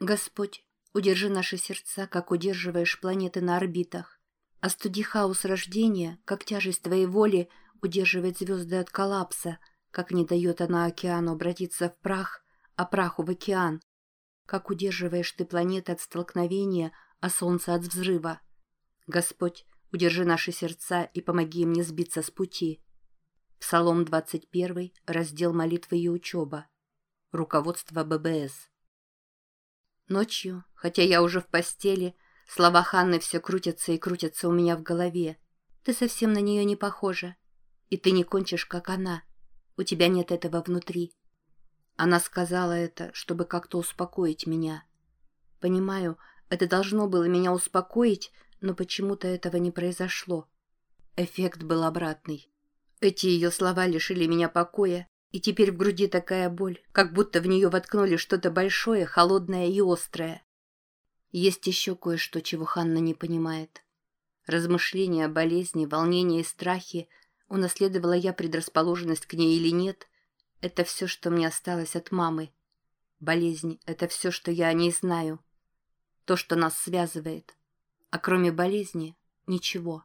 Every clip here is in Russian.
Господь, удержи наши сердца, как удерживаешь планеты на орбитах. Остуди хаос рождения, как тяжесть Твоей воли удерживает звезды от коллапса, как не дает она океану обратиться в прах, а праху в океан. Как удерживаешь Ты планеты от столкновения, а Солнце от взрыва. Господь, удержи наши сердца и помоги им не сбиться с пути. Псалом 21, раздел молитвы и учеба. Руководство ББС. Ночью, хотя я уже в постели, слова Ханны все крутятся и крутятся у меня в голове. Ты совсем на нее не похожа. И ты не кончишь, как она. У тебя нет этого внутри. Она сказала это, чтобы как-то успокоить меня. Понимаю, это должно было меня успокоить, но почему-то этого не произошло. Эффект был обратный. Эти ее слова лишили меня покоя, и теперь в груди такая боль, как будто в нее воткнули что-то большое, холодное и острое. Есть еще кое-что, чего Ханна не понимает. Размышления о болезни, волнении и страхе, унаследовала я предрасположенность к ней или нет, это все, что мне осталось от мамы. Болезнь — это все, что я о ней знаю. То, что нас связывает. А кроме болезни — ничего.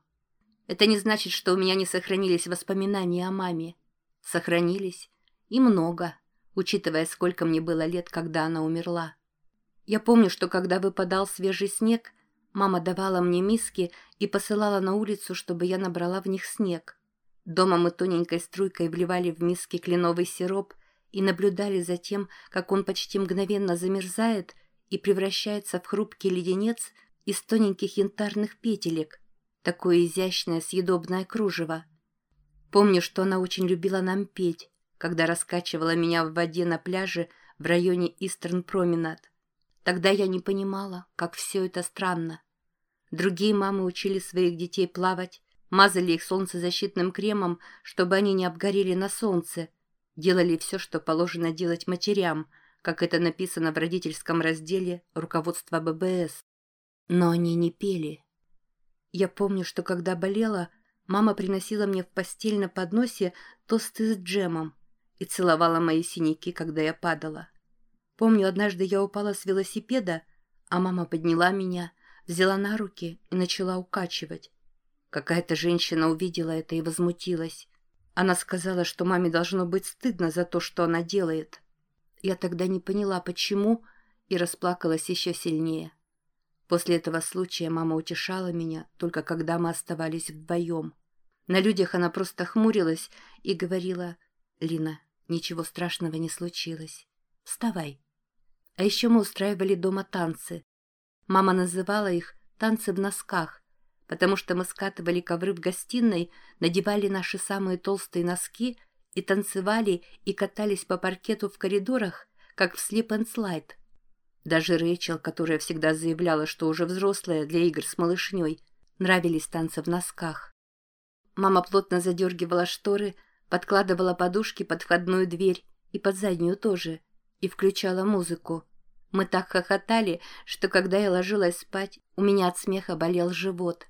Это не значит, что у меня не сохранились воспоминания о маме. Сохранились, и много, учитывая, сколько мне было лет, когда она умерла. Я помню, что когда выпадал свежий снег, мама давала мне миски и посылала на улицу, чтобы я набрала в них снег. Дома мы тоненькой струйкой вливали в миски кленовый сироп и наблюдали за тем, как он почти мгновенно замерзает и превращается в хрупкий леденец из тоненьких янтарных петелек, такое изящное съедобное кружево. Помню, что она очень любила нам петь, когда раскачивала меня в воде на пляже в районе Истерн Променад. Тогда я не понимала, как все это странно. Другие мамы учили своих детей плавать, мазали их солнцезащитным кремом, чтобы они не обгорели на солнце, делали все, что положено делать матерям, как это написано в родительском разделе руководства ББС. Но они не пели. Я помню, что когда болела, Мама приносила мне в постель на подносе тосты с джемом и целовала мои синяки, когда я падала. Помню, однажды я упала с велосипеда, а мама подняла меня, взяла на руки и начала укачивать. Какая-то женщина увидела это и возмутилась. Она сказала, что маме должно быть стыдно за то, что она делает. Я тогда не поняла, почему, и расплакалась еще сильнее. После этого случая мама утешала меня, только когда мы оставались вдвоем. На людях она просто хмурилась и говорила, «Лина, ничего страшного не случилось. Вставай». А еще мы устраивали дома танцы. Мама называла их «танцы в носках», потому что мы скатывали ковры в гостиной, надевали наши самые толстые носки и танцевали и катались по паркету в коридорах, как в слип and слайд. Даже Рэйчел, которая всегда заявляла, что уже взрослая для игр с малышней, нравились танцы в носках. Мама плотно задергивала шторы, подкладывала подушки под входную дверь и под заднюю тоже, и включала музыку. Мы так хохотали, что когда я ложилась спать, у меня от смеха болел живот.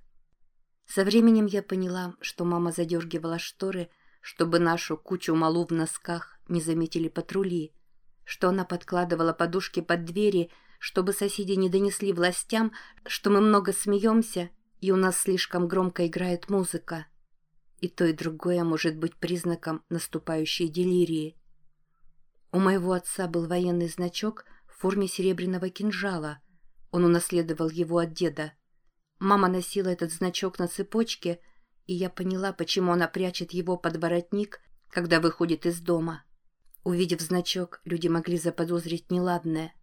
Со временем я поняла, что мама задергивала шторы, чтобы нашу кучу малу в носках не заметили патрули что она подкладывала подушки под двери, чтобы соседи не донесли властям, что мы много смеемся, и у нас слишком громко играет музыка. И то, и другое может быть признаком наступающей делирии. У моего отца был военный значок в форме серебряного кинжала. Он унаследовал его от деда. Мама носила этот значок на цепочке, и я поняла, почему она прячет его под воротник, когда выходит из дома. Увидев значок, люди могли заподозрить неладное.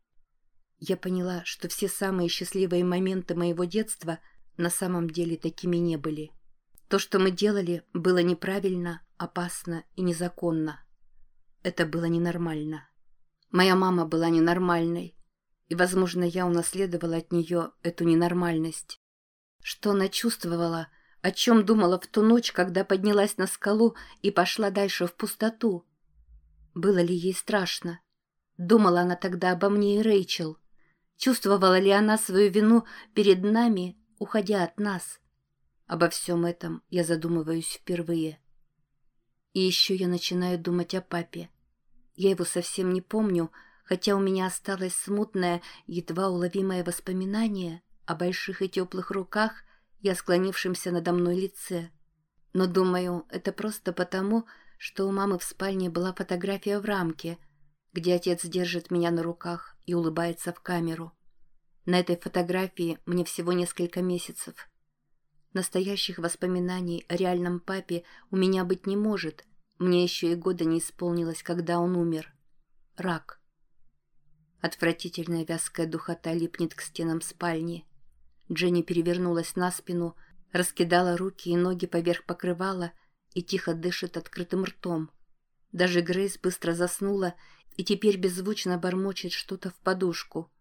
Я поняла, что все самые счастливые моменты моего детства на самом деле такими не были. То, что мы делали, было неправильно, опасно и незаконно. Это было ненормально. Моя мама была ненормальной, и, возможно, я унаследовала от нее эту ненормальность. Что она чувствовала, о чем думала в ту ночь, когда поднялась на скалу и пошла дальше в пустоту – было ли ей страшно? Думала она тогда обо мне и Рэйчел. Чувствовала ли она свою вину перед нами, уходя от нас? Обо всем этом я задумываюсь впервые. И еще я начинаю думать о папе. Я его совсем не помню, хотя у меня осталось смутное, едва уловимое воспоминание о больших и теплых руках и склонившемся надо мной лице. Но, думаю, это просто потому, что у мамы в спальне была фотография в рамке, где отец держит меня на руках и улыбается в камеру. На этой фотографии мне всего несколько месяцев. Настоящих воспоминаний о реальном папе у меня быть не может. Мне еще и года не исполнилось, когда он умер. Рак. Отвратительная вязкая духота липнет к стенам спальни. Дженни перевернулась на спину, раскидала руки и ноги поверх покрывала и тихо дышит открытым ртом. Даже Грейс быстро заснула и теперь беззвучно бормочет что-то в подушку.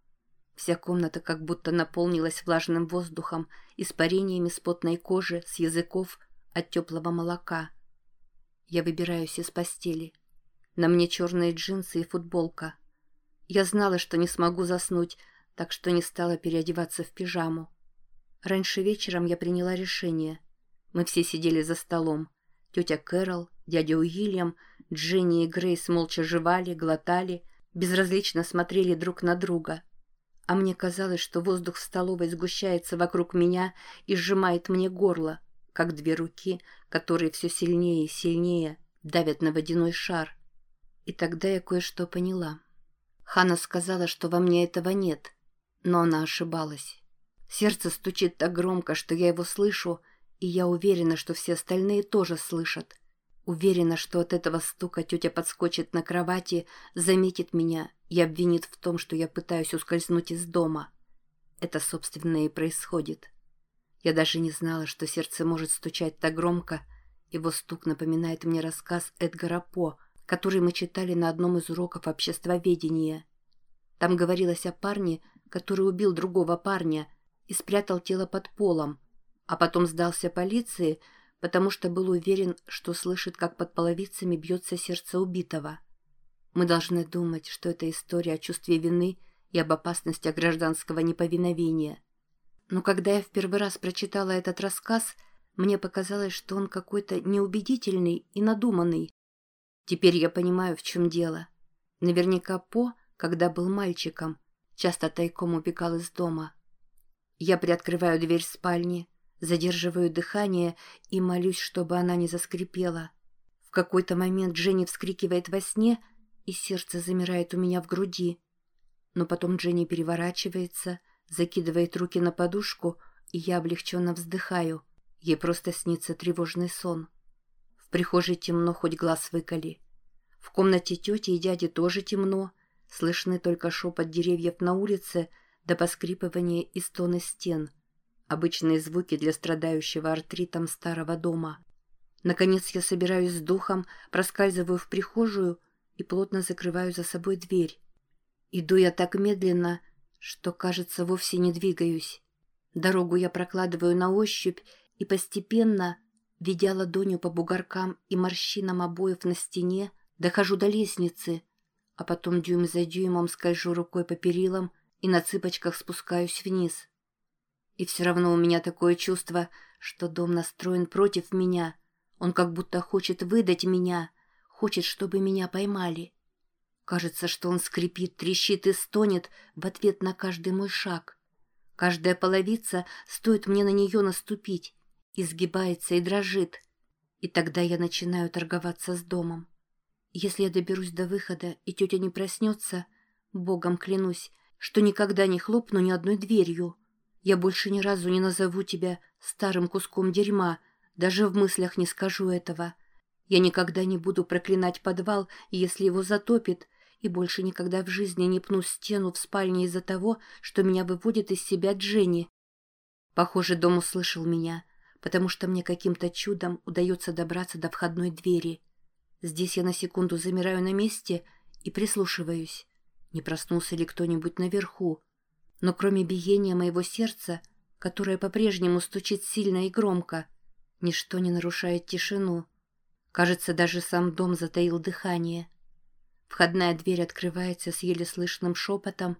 Вся комната как будто наполнилась влажным воздухом, испарениями с потной кожи, с языков, от теплого молока. Я выбираюсь из постели. На мне черные джинсы и футболка. Я знала, что не смогу заснуть, так что не стала переодеваться в пижаму. Раньше вечером я приняла решение. Мы все сидели за столом. Тетя Кэрол, дядя Уильям, Дженни и Грейс молча жевали, глотали, безразлично смотрели друг на друга. А мне казалось, что воздух в столовой сгущается вокруг меня и сжимает мне горло, как две руки, которые все сильнее и сильнее давят на водяной шар. И тогда я кое-что поняла. Хана сказала, что во мне этого нет, но она ошибалась. Сердце стучит так громко, что я его слышу, и я уверена, что все остальные тоже слышат. Уверена, что от этого стука тетя подскочит на кровати, заметит меня и обвинит в том, что я пытаюсь ускользнуть из дома. Это, собственно, и происходит. Я даже не знала, что сердце может стучать так громко. Его стук напоминает мне рассказ Эдгара По — который мы читали на одном из уроков обществоведения. Там говорилось о парне, который убил другого парня и спрятал тело под полом, а потом сдался полиции, потому что был уверен, что слышит, как под половицами бьется сердце убитого. Мы должны думать, что это история о чувстве вины и об опасности гражданского неповиновения. Но когда я в первый раз прочитала этот рассказ, мне показалось, что он какой-то неубедительный и надуманный, Теперь я понимаю, в чем дело. Наверняка По, когда был мальчиком, часто тайком убегал из дома. Я приоткрываю дверь спальни, задерживаю дыхание и молюсь, чтобы она не заскрипела. В какой-то момент Дженни вскрикивает во сне, и сердце замирает у меня в груди. Но потом Дженни переворачивается, закидывает руки на подушку, и я облегченно вздыхаю. Ей просто снится тревожный сон прихожей темно, хоть глаз выколи. В комнате тети и дяди тоже темно. Слышны только шепот деревьев на улице до поскрипывания и стоны стен. Обычные звуки для страдающего артритом старого дома. Наконец я собираюсь с духом, проскальзываю в прихожую и плотно закрываю за собой дверь. Иду я так медленно, что, кажется, вовсе не двигаюсь. Дорогу я прокладываю на ощупь и постепенно, Ведя ладонью по бугоркам и морщинам обоев на стене, дохожу до лестницы, а потом дюйм за дюймом скольжу рукой по перилам и на цыпочках спускаюсь вниз. И все равно у меня такое чувство, что дом настроен против меня. Он как будто хочет выдать меня, хочет, чтобы меня поймали. Кажется, что он скрипит, трещит и стонет в ответ на каждый мой шаг. Каждая половица, стоит мне на нее наступить, изгибается и дрожит. И тогда я начинаю торговаться с домом. Если я доберусь до выхода, и тетя не проснется, богом клянусь, что никогда не хлопну ни одной дверью. Я больше ни разу не назову тебя старым куском дерьма, даже в мыслях не скажу этого. Я никогда не буду проклинать подвал, если его затопит, и больше никогда в жизни не пну стену в спальне из-за того, что меня выводит из себя Дженни. Похоже, дом услышал меня — потому что мне каким-то чудом удается добраться до входной двери. Здесь я на секунду замираю на месте и прислушиваюсь. Не проснулся ли кто-нибудь наверху? Но кроме биения моего сердца, которое по-прежнему стучит сильно и громко, ничто не нарушает тишину. Кажется, даже сам дом затаил дыхание. Входная дверь открывается с еле слышным шепотом,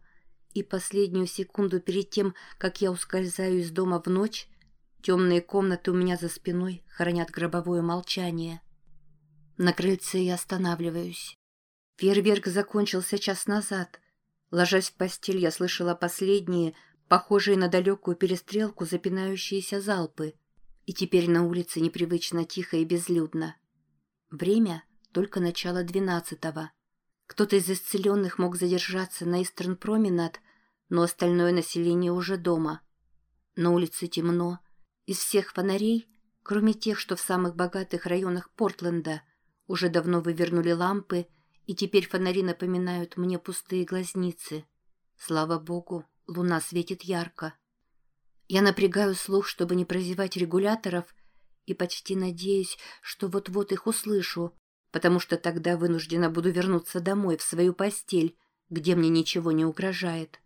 и последнюю секунду перед тем, как я ускользаю из дома в ночь, Темные комнаты у меня за спиной хранят гробовое молчание. На крыльце я останавливаюсь. Фейерверк закончился час назад. Ложась в постель, я слышала последние, похожие на далекую перестрелку, запинающиеся залпы. И теперь на улице непривычно тихо и безлюдно. Время — только начало двенадцатого. Кто-то из исцеленных мог задержаться на Истерн Променад, но остальное население уже дома. На улице темно. Из всех фонарей, кроме тех, что в самых богатых районах Портленда, уже давно вывернули лампы, и теперь фонари напоминают мне пустые глазницы. Слава богу, луна светит ярко. Я напрягаю слух, чтобы не прозевать регуляторов, и почти надеюсь, что вот-вот их услышу, потому что тогда вынуждена буду вернуться домой, в свою постель, где мне ничего не угрожает.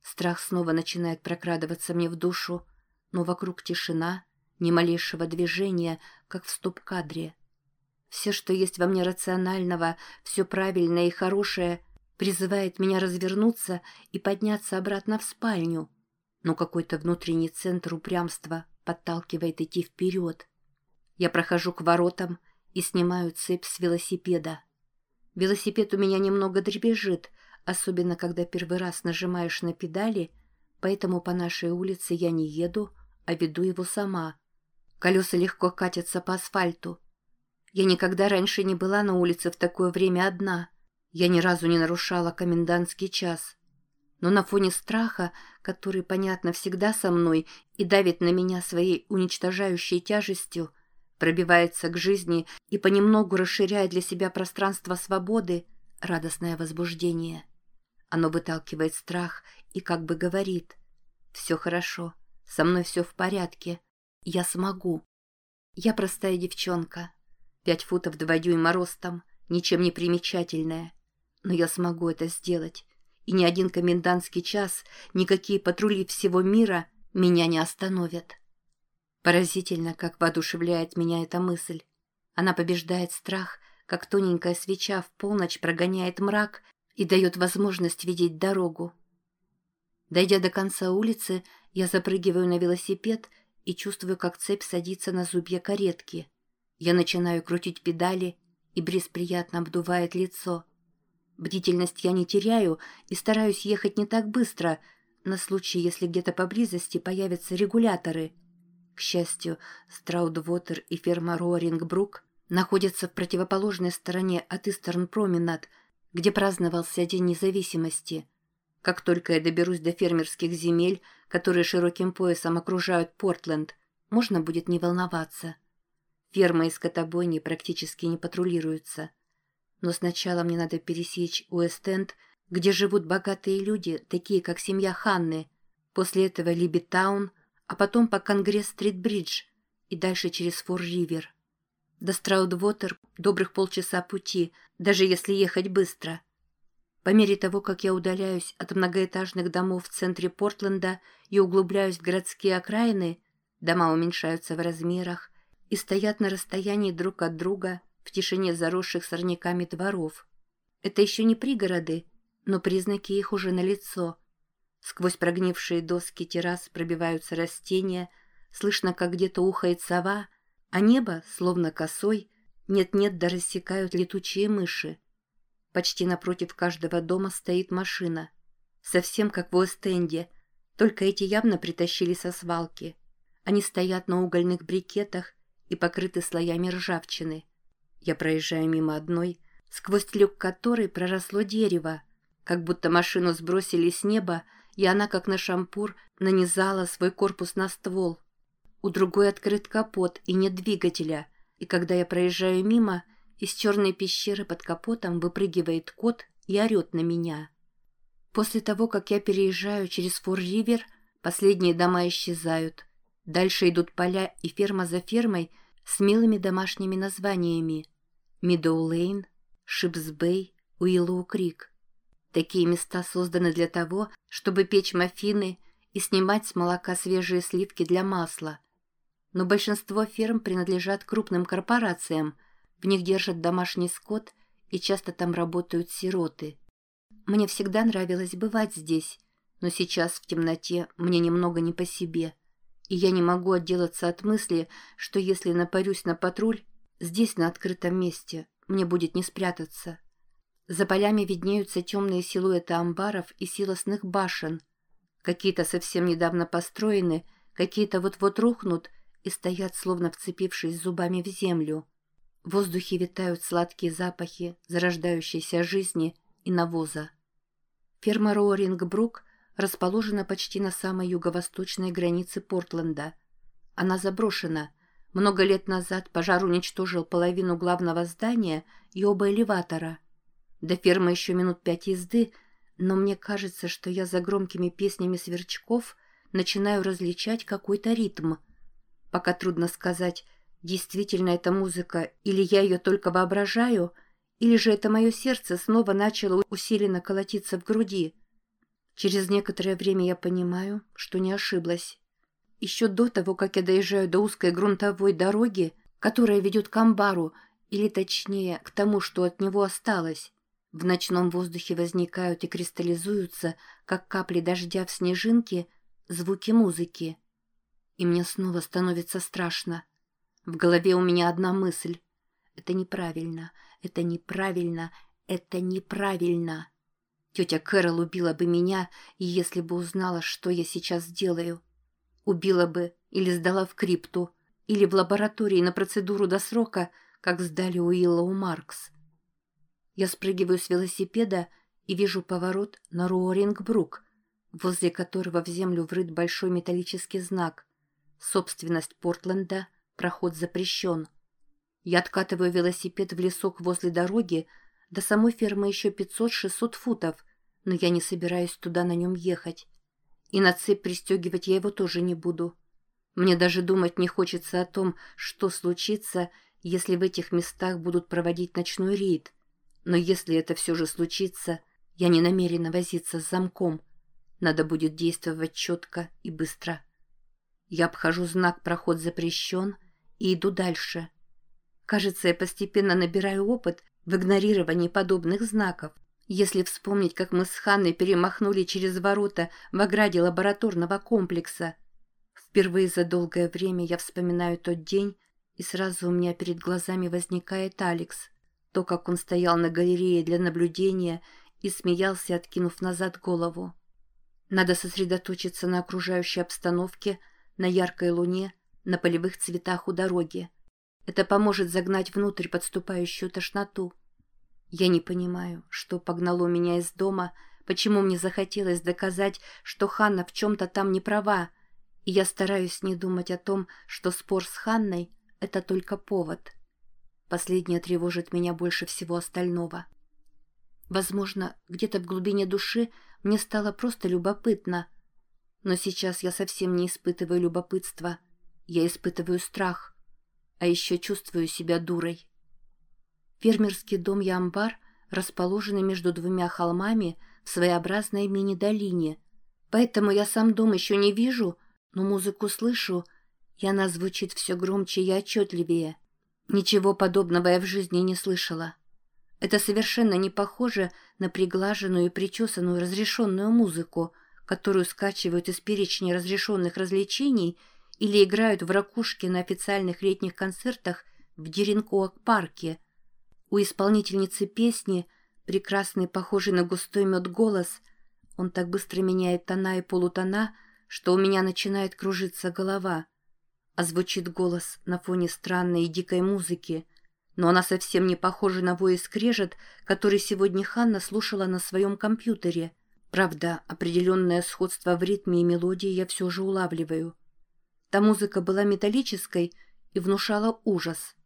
Страх снова начинает прокрадываться мне в душу, но вокруг тишина, ни малейшего движения, как в стоп-кадре. Все, что есть во мне рационального, все правильное и хорошее, призывает меня развернуться и подняться обратно в спальню. Но какой-то внутренний центр упрямства подталкивает идти вперед. Я прохожу к воротам, и снимаю цепь с велосипеда. Велосипед у меня немного дребезжит, особенно когда первый раз нажимаешь на педали, поэтому по нашей улице я не еду, а веду его сама. Колеса легко катятся по асфальту. Я никогда раньше не была на улице в такое время одна. Я ни разу не нарушала комендантский час. Но на фоне страха, который, понятно, всегда со мной и давит на меня своей уничтожающей тяжестью, пробивается к жизни и понемногу расширяет для себя пространство свободы, радостное возбуждение. Оно выталкивает страх и как бы говорит «Все хорошо, со мной все в порядке, я смогу». Я простая девчонка, пять футов два дюйма ростом, ничем не примечательная, но я смогу это сделать, и ни один комендантский час, никакие патрули всего мира меня не остановят. Поразительно, как воодушевляет меня эта мысль. Она побеждает страх, как тоненькая свеча в полночь прогоняет мрак и дает возможность видеть дорогу. Дойдя до конца улицы, я запрыгиваю на велосипед и чувствую, как цепь садится на зубья каретки. Я начинаю крутить педали, и бриз приятно обдувает лицо. Бдительность я не теряю и стараюсь ехать не так быстро, на случай, если где-то поблизости появятся регуляторы — к счастью, Страудвотер и ферма Роарингбрук находятся в противоположной стороне от Истерн-Променад, где праздновался День независимости. Как только я доберусь до фермерских земель, которые широким поясом окружают Портленд, можно будет не волноваться. Фермы и скотобойни практически не патрулируются. Но сначала мне надо пересечь Уэст-Энд, где живут богатые люди, такие как семья Ханны. После этого Либитаун, а потом по Конгресс-стрит-бридж и дальше через Фор-Ривер. До Страудвотер добрых полчаса пути, даже если ехать быстро. По мере того, как я удаляюсь от многоэтажных домов в центре Портленда и углубляюсь в городские окраины, дома уменьшаются в размерах и стоят на расстоянии друг от друга в тишине заросших сорняками дворов. Это еще не пригороды, но признаки их уже налицо – Сквозь прогнившие доски террас пробиваются растения, слышно, как где-то ухает сова, а небо, словно косой, нет-нет да рассекают летучие мыши. Почти напротив каждого дома стоит машина. Совсем как в Уэст-Энде, только эти явно притащили со свалки. Они стоят на угольных брикетах и покрыты слоями ржавчины. Я проезжаю мимо одной, сквозь люк которой проросло дерево, как будто машину сбросили с неба и она, как на шампур, нанизала свой корпус на ствол. У другой открыт капот и нет двигателя, и когда я проезжаю мимо, из черной пещеры под капотом выпрыгивает кот и орет на меня. После того, как я переезжаю через Фор-Ривер, последние дома исчезают. Дальше идут поля и ферма за фермой с милыми домашними названиями. Мидоу-Лейн, Шипс-Бэй, Уиллоу-Крик. Такие места созданы для того, чтобы печь маффины и снимать с молока свежие сливки для масла. Но большинство ферм принадлежат крупным корпорациям, в них держат домашний скот и часто там работают сироты. Мне всегда нравилось бывать здесь, но сейчас в темноте мне немного не по себе, и я не могу отделаться от мысли, что если напарюсь на патруль, здесь, на открытом месте, мне будет не спрятаться. За полями виднеются темные силуэты амбаров и силосных башен. Какие-то совсем недавно построены, какие-то вот-вот рухнут и стоят, словно вцепившись зубами в землю. В воздухе витают сладкие запахи зарождающейся жизни и навоза. Ферма Роурингбрук расположена почти на самой юго-восточной границе Портленда. Она заброшена. Много лет назад пожар уничтожил половину главного здания и оба элеватора. До фермы еще минут пять езды, но мне кажется, что я за громкими песнями сверчков начинаю различать какой-то ритм. Пока трудно сказать, действительно это музыка или я ее только воображаю – или же это мое сердце снова начало усиленно колотиться в груди? Через некоторое время я понимаю, что не ошиблась. Еще до того, как я доезжаю до узкой грунтовой дороги, которая ведет к амбару, или точнее, к тому, что от него осталось, в ночном воздухе возникают и кристаллизуются, как капли дождя в снежинке, звуки музыки. И мне снова становится страшно. В голове у меня одна мысль. Это неправильно. Это неправильно, это неправильно. Тетя Кэрол убила бы меня, если бы узнала, что я сейчас делаю. Убила бы или сдала в крипту, или в лаборатории на процедуру до срока, как сдали Уиллоу Маркс. Я спрыгиваю с велосипеда и вижу поворот на Руорингбрук, возле которого в землю врыт большой металлический знак. Собственность Портленда, проход запрещен. Я откатываю велосипед в лесок возле дороги, до самой фермы еще 500-600 футов, но я не собираюсь туда на нем ехать. И на цепь пристегивать я его тоже не буду. Мне даже думать не хочется о том, что случится, если в этих местах будут проводить ночной рейд. Но если это все же случится, я не намерена возиться с замком. Надо будет действовать четко и быстро. Я обхожу знак «Проход запрещен» и иду дальше – Кажется, я постепенно набираю опыт в игнорировании подобных знаков. Если вспомнить, как мы с Ханной перемахнули через ворота в ограде лабораторного комплекса. Впервые за долгое время я вспоминаю тот день, и сразу у меня перед глазами возникает Алекс. То, как он стоял на галерее для наблюдения и смеялся, откинув назад голову. Надо сосредоточиться на окружающей обстановке, на яркой луне, на полевых цветах у дороги. Это поможет загнать внутрь подступающую тошноту. Я не понимаю, что погнало меня из дома, почему мне захотелось доказать, что Ханна в чем-то там не права, и я стараюсь не думать о том, что спор с Ханной — это только повод. Последнее тревожит меня больше всего остального. Возможно, где-то в глубине души мне стало просто любопытно, но сейчас я совсем не испытываю любопытства, я испытываю страх — а еще чувствую себя дурой. Фермерский дом и амбар расположены между двумя холмами в своеобразной мини-долине, поэтому я сам дом еще не вижу, но музыку слышу, и она звучит все громче и отчетливее. Ничего подобного я в жизни не слышала. Это совершенно не похоже на приглаженную и причесанную разрешенную музыку, которую скачивают из перечня разрешенных развлечений – или играют в ракушки на официальных летних концертах в Деренкоак-парке. У исполнительницы песни, прекрасный, похожий на густой мед голос, он так быстро меняет тона и полутона, что у меня начинает кружиться голова. А звучит голос на фоне странной и дикой музыки, но она совсем не похожа на вой скрежет, который сегодня Ханна слушала на своем компьютере. Правда, определенное сходство в ритме и мелодии я все же улавливаю. Та музыка была металлической и внушала ужас.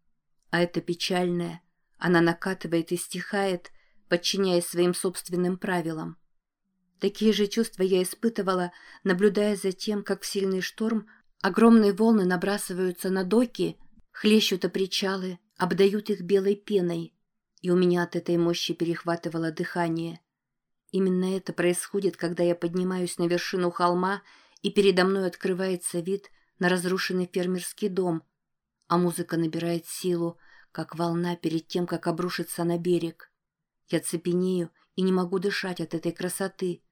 А это печальное. Она накатывает и стихает, подчиняясь своим собственным правилам. Такие же чувства я испытывала, наблюдая за тем, как в сильный шторм огромные волны набрасываются на доки, хлещут о причалы, обдают их белой пеной, и у меня от этой мощи перехватывало дыхание. Именно это происходит, когда я поднимаюсь на вершину холма, и передо мной открывается вид на разрушенный фермерский дом, а музыка набирает силу, как волна перед тем, как обрушиться на берег. Я цепенею и не могу дышать от этой красоты.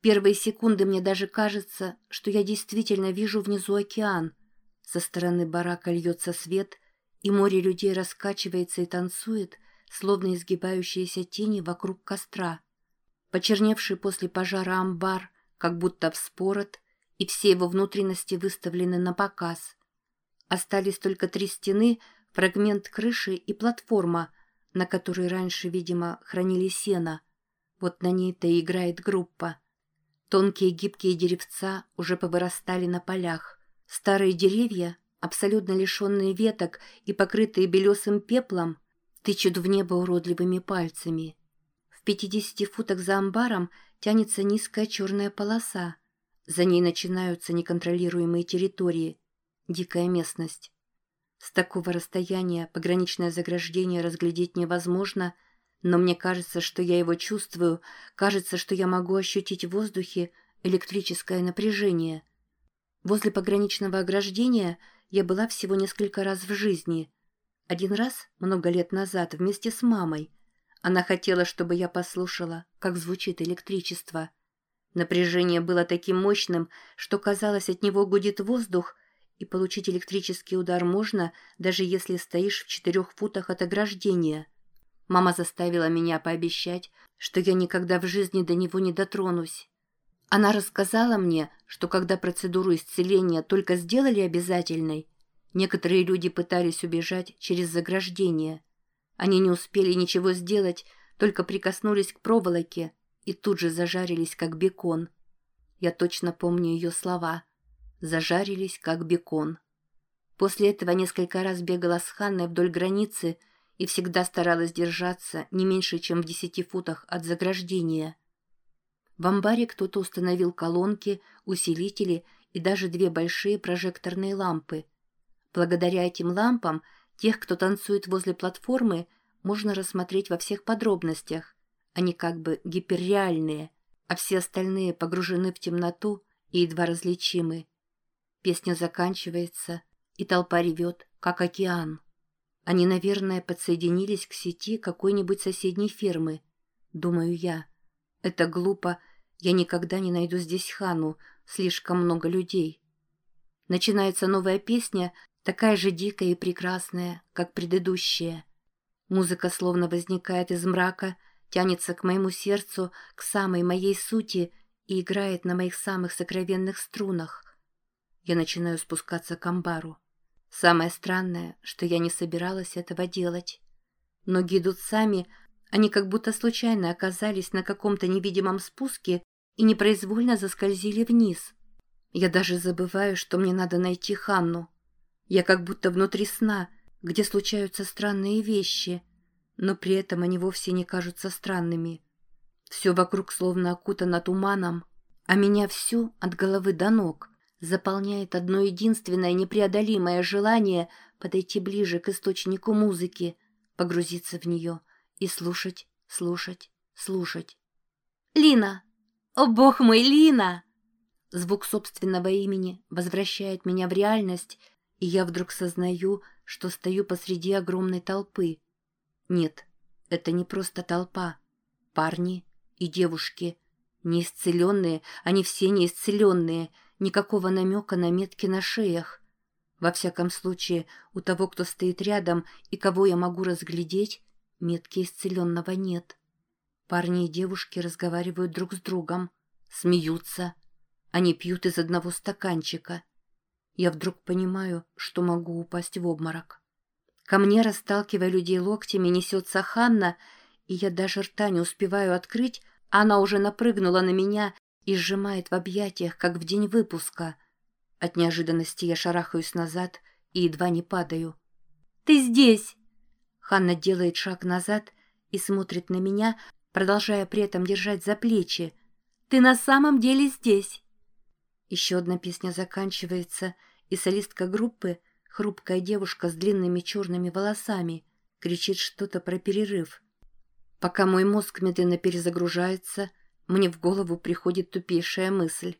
Первые секунды мне даже кажется, что я действительно вижу внизу океан. Со стороны барака льется свет, и море людей раскачивается и танцует, словно изгибающиеся тени вокруг костра. Почерневший после пожара амбар, как будто вспорот, и все его внутренности выставлены на показ. Остались только три стены, фрагмент крыши и платформа, на которой раньше, видимо, хранили сено. Вот на ней-то и играет группа. Тонкие гибкие деревца уже повырастали на полях. Старые деревья, абсолютно лишенные веток и покрытые белесым пеплом, тычут в небо уродливыми пальцами. В пятидесяти футах за амбаром тянется низкая черная полоса. За ней начинаются неконтролируемые территории. Дикая местность. С такого расстояния пограничное заграждение разглядеть невозможно, но мне кажется, что я его чувствую, кажется, что я могу ощутить в воздухе электрическое напряжение. Возле пограничного ограждения я была всего несколько раз в жизни. Один раз, много лет назад, вместе с мамой. Она хотела, чтобы я послушала, как звучит электричество. Напряжение было таким мощным, что казалось, от него гудит воздух, и получить электрический удар можно, даже если стоишь в четырех футах от ограждения. Мама заставила меня пообещать, что я никогда в жизни до него не дотронусь. Она рассказала мне, что когда процедуру исцеления только сделали обязательной, некоторые люди пытались убежать через заграждение. Они не успели ничего сделать, только прикоснулись к проволоке и тут же зажарились, как бекон. Я точно помню ее слова – зажарились, как бекон. После этого несколько раз бегала с Ханной вдоль границы и всегда старалась держаться не меньше, чем в десяти футах от заграждения. В амбаре кто-то установил колонки, усилители и даже две большие прожекторные лампы. Благодаря этим лампам тех, кто танцует возле платформы, можно рассмотреть во всех подробностях. Они как бы гиперреальные, а все остальные погружены в темноту и едва различимы. Песня заканчивается, и толпа ревет, как океан. Они, наверное, подсоединились к сети какой-нибудь соседней фермы. Думаю я. Это глупо. Я никогда не найду здесь Хану. Слишком много людей. Начинается новая песня, такая же дикая и прекрасная, как предыдущая. Музыка словно возникает из мрака, тянется к моему сердцу, к самой моей сути и играет на моих самых сокровенных струнах. Я начинаю спускаться к амбару. Самое странное, что я не собиралась этого делать. Ноги идут сами, они как будто случайно оказались на каком-то невидимом спуске и непроизвольно заскользили вниз. Я даже забываю, что мне надо найти Ханну. Я как будто внутри сна, где случаются странные вещи, но при этом они вовсе не кажутся странными. Все вокруг словно окутано туманом, а меня всю от головы до ног заполняет одно единственное непреодолимое желание подойти ближе к источнику музыки, погрузиться в нее и слушать, слушать, слушать. «Лина! О, бог мой, Лина!» Звук собственного имени возвращает меня в реальность, и я вдруг сознаю, что стою посреди огромной толпы. Нет, это не просто толпа. Парни и девушки. Неисцеленные, они все неисцеленные — никакого намека на метки на шеях. Во всяком случае, у того, кто стоит рядом и кого я могу разглядеть, метки исцеленного нет. Парни и девушки разговаривают друг с другом, смеются. Они пьют из одного стаканчика. Я вдруг понимаю, что могу упасть в обморок. Ко мне, расталкивая людей локтями, несется Ханна, и я даже рта не успеваю открыть, она уже напрыгнула на меня и сжимает в объятиях, как в день выпуска. От неожиданности я шарахаюсь назад и едва не падаю. «Ты здесь!» Ханна делает шаг назад и смотрит на меня, продолжая при этом держать за плечи. «Ты на самом деле здесь!» Еще одна песня заканчивается, и солистка группы, хрупкая девушка с длинными черными волосами, кричит что-то про перерыв. Пока мой мозг медленно перезагружается, мне в голову приходит тупейшая мысль.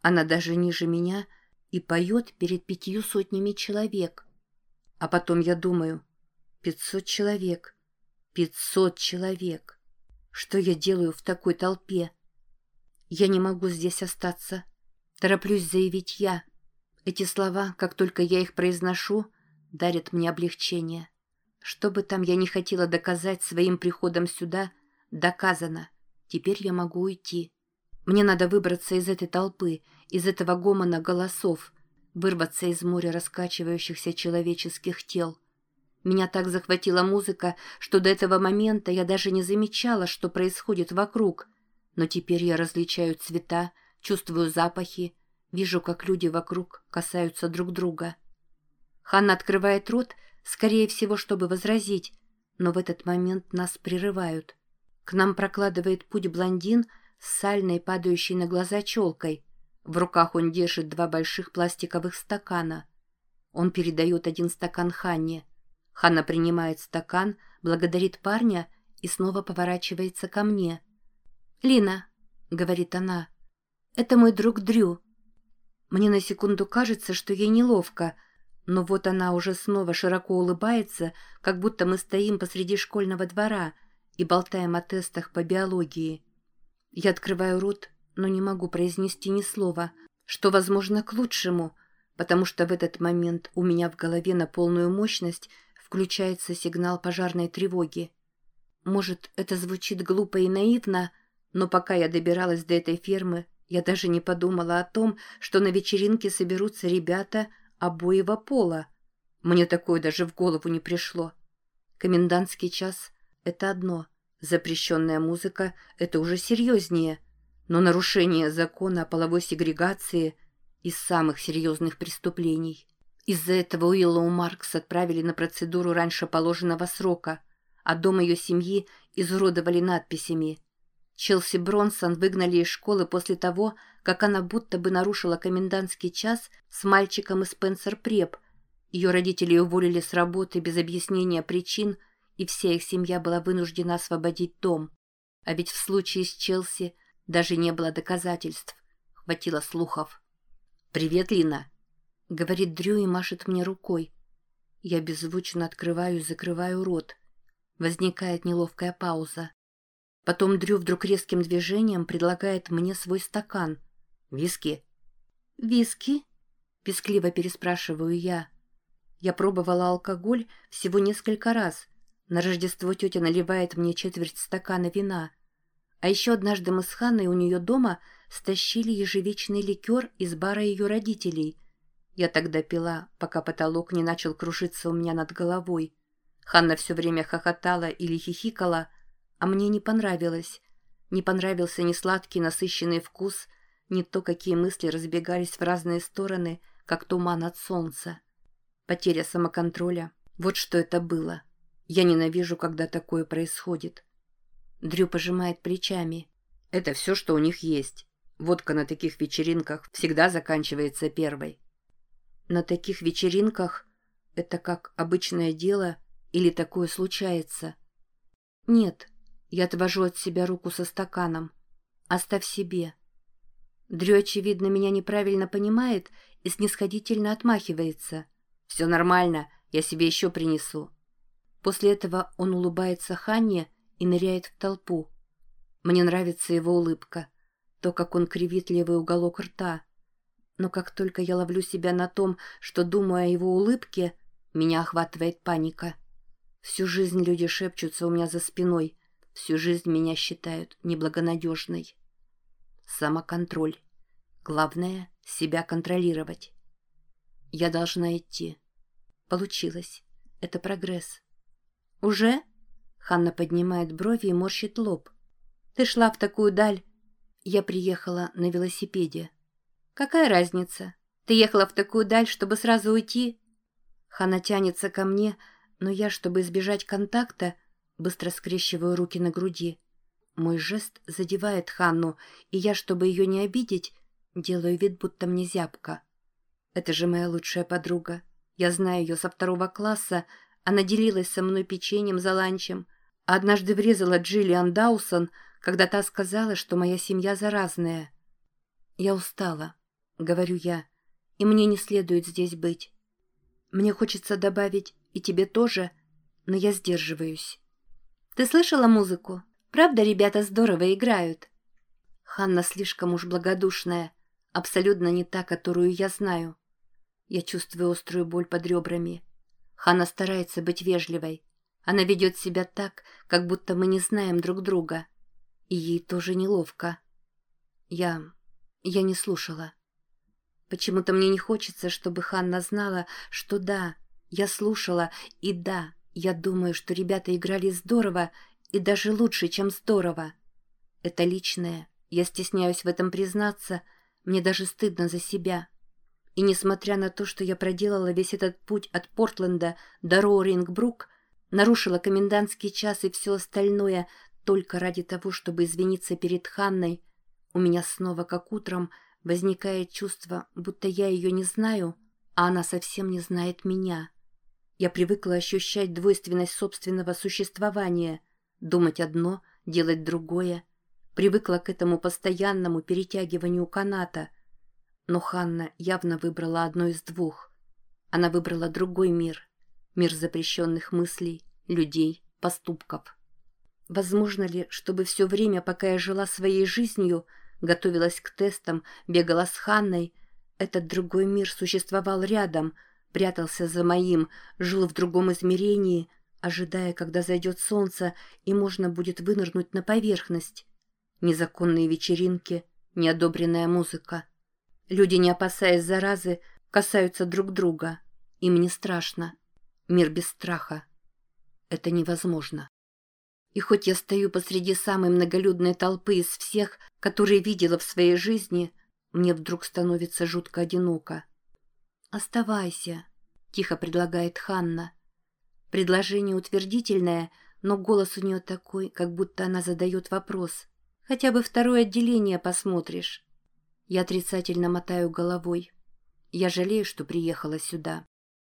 Она даже ниже меня и поет перед пятью сотнями человек. А потом я думаю, пятьсот человек, пятьсот человек. Что я делаю в такой толпе? Я не могу здесь остаться. Тороплюсь заявить я. Эти слова, как только я их произношу, дарят мне облегчение. Что бы там я не хотела доказать своим приходом сюда, доказано. Теперь я могу уйти. Мне надо выбраться из этой толпы, из этого гомона голосов, вырваться из моря раскачивающихся человеческих тел. Меня так захватила музыка, что до этого момента я даже не замечала, что происходит вокруг. Но теперь я различаю цвета, чувствую запахи, вижу, как люди вокруг касаются друг друга. Ханна открывает рот, скорее всего, чтобы возразить, но в этот момент нас прерывают. К нам прокладывает путь блондин с сальной, падающей на глаза челкой. В руках он держит два больших пластиковых стакана. Он передает один стакан Ханне. Ханна принимает стакан, благодарит парня и снова поворачивается ко мне. «Лина», — говорит она, — «это мой друг Дрю». Мне на секунду кажется, что ей неловко — но вот она уже снова широко улыбается, как будто мы стоим посреди школьного двора и болтаем о тестах по биологии. Я открываю рот, но не могу произнести ни слова, что, возможно, к лучшему, потому что в этот момент у меня в голове на полную мощность включается сигнал пожарной тревоги. Может, это звучит глупо и наивно, но пока я добиралась до этой фермы, я даже не подумала о том, что на вечеринке соберутся ребята – обоего пола. Мне такое даже в голову не пришло. Комендантский час — это одно, запрещенная музыка — это уже серьезнее, но нарушение закона о половой сегрегации — из самых серьезных преступлений. Из-за этого Уиллоу Маркс отправили на процедуру раньше положенного срока, а дом ее семьи изуродовали надписями Челси Бронсон выгнали из школы после того, как она будто бы нарушила комендантский час с мальчиком из Спенсер Преп. Ее родители уволили с работы без объяснения причин, и вся их семья была вынуждена освободить дом. А ведь в случае с Челси даже не было доказательств. Хватило слухов. «Привет, Лина!» — говорит Дрю и машет мне рукой. Я беззвучно открываю и закрываю рот. Возникает неловкая пауза. Потом Дрю вдруг резким движением предлагает мне свой стакан. «Виски?» «Виски?» – пескливо переспрашиваю я. Я пробовала алкоголь всего несколько раз. На Рождество тетя наливает мне четверть стакана вина. А еще однажды мы с Ханной у нее дома стащили ежевичный ликер из бара ее родителей. Я тогда пила, пока потолок не начал кружиться у меня над головой. Ханна все время хохотала или хихикала – а мне не понравилось. Не понравился ни сладкий насыщенный вкус, ни то, какие мысли разбегались в разные стороны, как туман от солнца. Потеря самоконтроля. Вот что это было. Я ненавижу, когда такое происходит. Дрю пожимает плечами. Это все, что у них есть. Водка на таких вечеринках всегда заканчивается первой. На таких вечеринках это как обычное дело или такое случается? Нет, я отвожу от себя руку со стаканом. Оставь себе. Дрю, очевидно, меня неправильно понимает и снисходительно отмахивается. Все нормально, я себе еще принесу. После этого он улыбается Ханне и ныряет в толпу. Мне нравится его улыбка, то, как он кривит левый уголок рта. Но как только я ловлю себя на том, что думаю о его улыбке, меня охватывает паника. Всю жизнь люди шепчутся у меня за спиной — Всю жизнь меня считают неблагонадежной. Самоконтроль. Главное — себя контролировать. Я должна идти. Получилось. Это прогресс. «Уже?» Ханна поднимает брови и морщит лоб. «Ты шла в такую даль?» Я приехала на велосипеде. «Какая разница? Ты ехала в такую даль, чтобы сразу уйти?» Ханна тянется ко мне, но я, чтобы избежать контакта, Быстро скрещиваю руки на груди. Мой жест задевает Ханну, и я, чтобы ее не обидеть, делаю вид, будто мне зябко. Это же моя лучшая подруга. Я знаю ее со второго класса. Она делилась со мной печеньем за ланчем. однажды врезала Джиллиан Даусон, когда та сказала, что моя семья заразная. «Я устала», — говорю я, — «и мне не следует здесь быть. Мне хочется добавить «и тебе тоже», но я сдерживаюсь. Ты слышала музыку? Правда, ребята здорово играют?» Ханна слишком уж благодушная, абсолютно не та, которую я знаю. Я чувствую острую боль под ребрами. Ханна старается быть вежливой. Она ведет себя так, как будто мы не знаем друг друга. И ей тоже неловко. Я... я не слушала. Почему-то мне не хочется, чтобы Ханна знала, что да, я слушала, и да, я думаю, что ребята играли здорово, и даже лучше, чем здорово. Это личное, я стесняюсь в этом признаться, мне даже стыдно за себя. И несмотря на то, что я проделала весь этот путь от Портленда до Роурингбрук, нарушила комендантский час и все остальное только ради того, чтобы извиниться перед Ханной, у меня снова, как утром, возникает чувство, будто я ее не знаю, а она совсем не знает меня. Я привыкла ощущать двойственность собственного существования, думать одно, делать другое. Привыкла к этому постоянному перетягиванию каната. Но Ханна явно выбрала одно из двух. Она выбрала другой мир. Мир запрещенных мыслей, людей, поступков. Возможно ли, чтобы все время, пока я жила своей жизнью, готовилась к тестам, бегала с Ханной, этот другой мир существовал рядом, прятался за моим, жил в другом измерении, ожидая, когда зайдет солнце и можно будет вынырнуть на поверхность. Незаконные вечеринки, неодобренная музыка. Люди, не опасаясь заразы, касаются друг друга. Им не страшно. Мир без страха. Это невозможно. И хоть я стою посреди самой многолюдной толпы из всех, которые видела в своей жизни, мне вдруг становится жутко одиноко. «Оставайся», — тихо предлагает Ханна. Предложение утвердительное, но голос у нее такой, как будто она задает вопрос. «Хотя бы второе отделение посмотришь». Я отрицательно мотаю головой. Я жалею, что приехала сюда.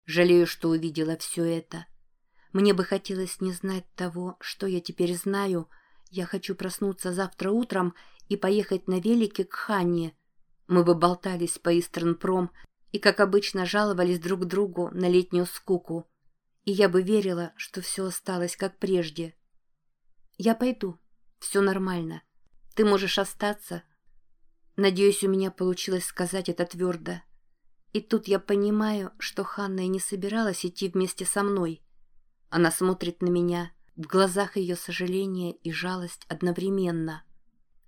Жалею, что увидела все это. Мне бы хотелось не знать того, что я теперь знаю. Я хочу проснуться завтра утром и поехать на велике к Ханне. Мы бы болтались по Истренпром и, как обычно, жаловались друг другу на летнюю скуку. И я бы верила, что все осталось как прежде. Я пойду. Все нормально. Ты можешь остаться. Надеюсь, у меня получилось сказать это твердо. И тут я понимаю, что Ханна и не собиралась идти вместе со мной. Она смотрит на меня, в глазах ее сожаление и жалость одновременно.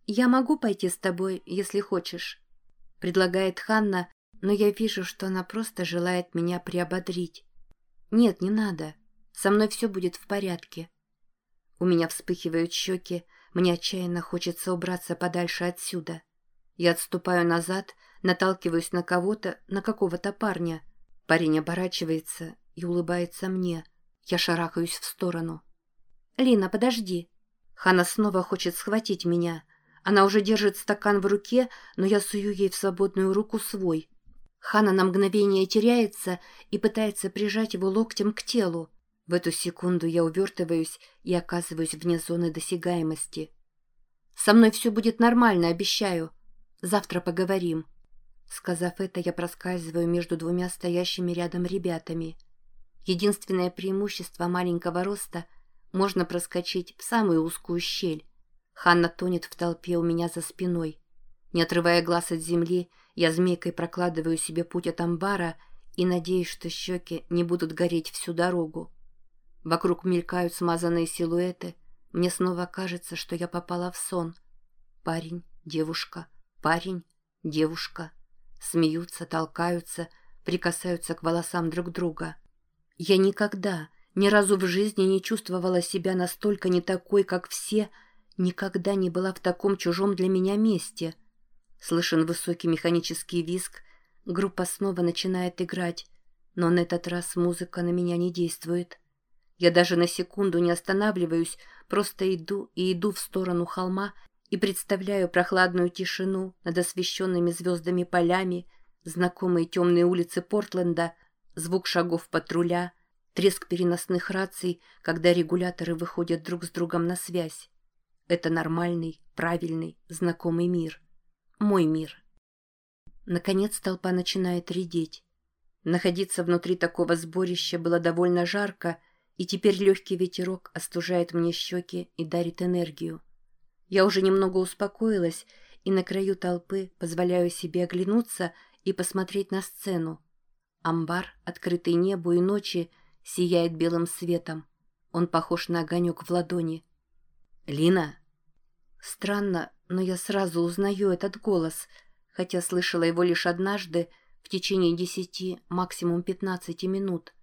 «Я могу пойти с тобой, если хочешь», — предлагает Ханна, но я вижу, что она просто желает меня приободрить. «Нет, не надо. Со мной все будет в порядке». У меня вспыхивают щеки, мне отчаянно хочется убраться подальше отсюда. Я отступаю назад, наталкиваюсь на кого-то, на какого-то парня. Парень оборачивается и улыбается мне — я шарахаюсь в сторону. «Лина, подожди!» Хана снова хочет схватить меня. Она уже держит стакан в руке, но я сую ей в свободную руку свой. Хана на мгновение теряется и пытается прижать его локтем к телу. В эту секунду я увертываюсь и оказываюсь вне зоны досягаемости. «Со мной все будет нормально, обещаю. Завтра поговорим». Сказав это, я проскальзываю между двумя стоящими рядом ребятами. Единственное преимущество маленького роста – можно проскочить в самую узкую щель. Ханна тонет в толпе у меня за спиной. Не отрывая глаз от земли, я змейкой прокладываю себе путь от амбара и надеюсь, что щеки не будут гореть всю дорогу. Вокруг мелькают смазанные силуэты. Мне снова кажется, что я попала в сон. Парень, девушка, парень, девушка. Смеются, толкаются, прикасаются к волосам друг друга. Я никогда, ни разу в жизни не чувствовала себя настолько не такой, как все, никогда не была в таком чужом для меня месте. Слышен высокий механический визг, группа снова начинает играть, но на этот раз музыка на меня не действует. Я даже на секунду не останавливаюсь, просто иду и иду в сторону холма и представляю прохладную тишину над освещенными звездами полями, знакомые темные улицы Портленда — звук шагов патруля, треск переносных раций, когда регуляторы выходят друг с другом на связь. Это нормальный, правильный, знакомый мир. Мой мир. Наконец толпа начинает редеть. Находиться внутри такого сборища было довольно жарко, и теперь легкий ветерок остужает мне щеки и дарит энергию. Я уже немного успокоилась и на краю толпы позволяю себе оглянуться и посмотреть на сцену, Амбар, открытый небу и ночи, сияет белым светом. Он похож на огонек в ладони. «Лина?» Странно, но я сразу узнаю этот голос, хотя слышала его лишь однажды в течение десяти, максимум пятнадцати минут.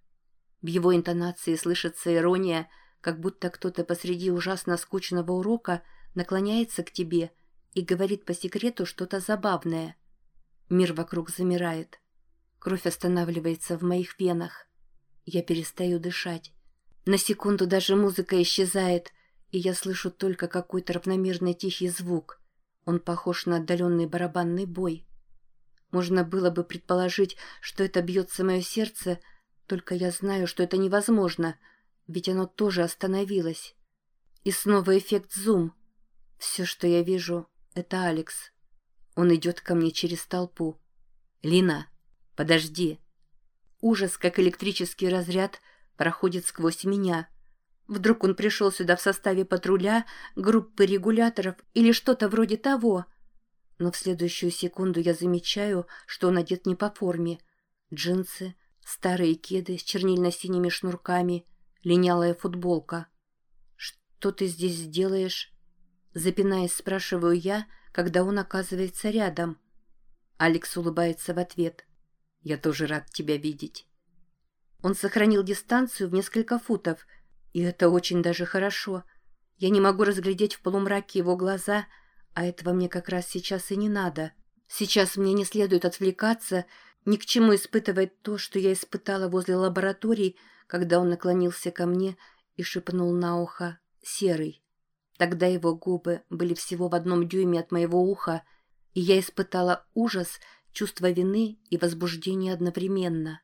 В его интонации слышится ирония, как будто кто-то посреди ужасно скучного урока наклоняется к тебе и говорит по секрету что-то забавное. Мир вокруг замирает. Кровь останавливается в моих венах. Я перестаю дышать. На секунду даже музыка исчезает, и я слышу только какой-то равномерный тихий звук. Он похож на отдаленный барабанный бой. Можно было бы предположить, что это бьется мое сердце, только я знаю, что это невозможно, ведь оно тоже остановилось. И снова эффект зум. Все, что я вижу, это Алекс. Он идет ко мне через толпу. «Лина, подожди!» Ужас, как электрический разряд, проходит сквозь меня. Вдруг он пришел сюда в составе патруля, группы регуляторов или что-то вроде того. Но в следующую секунду я замечаю, что он одет не по форме. Джинсы, старые кеды с чернильно-синими шнурками, линялая футболка. «Что ты здесь делаешь?» Запинаясь, спрашиваю я, когда он оказывается рядом. Алекс улыбается в ответ. Я тоже рад тебя видеть. Он сохранил дистанцию в несколько футов, и это очень даже хорошо. Я не могу разглядеть в полумраке его глаза, а этого мне как раз сейчас и не надо. Сейчас мне не следует отвлекаться, ни к чему испытывать то, что я испытала возле лаборатории, когда он наклонился ко мне и шепнул на ухо «серый». Тогда его губы были всего в одном дюйме от моего уха, и я испытала ужас, чувство вины и возбуждение одновременно.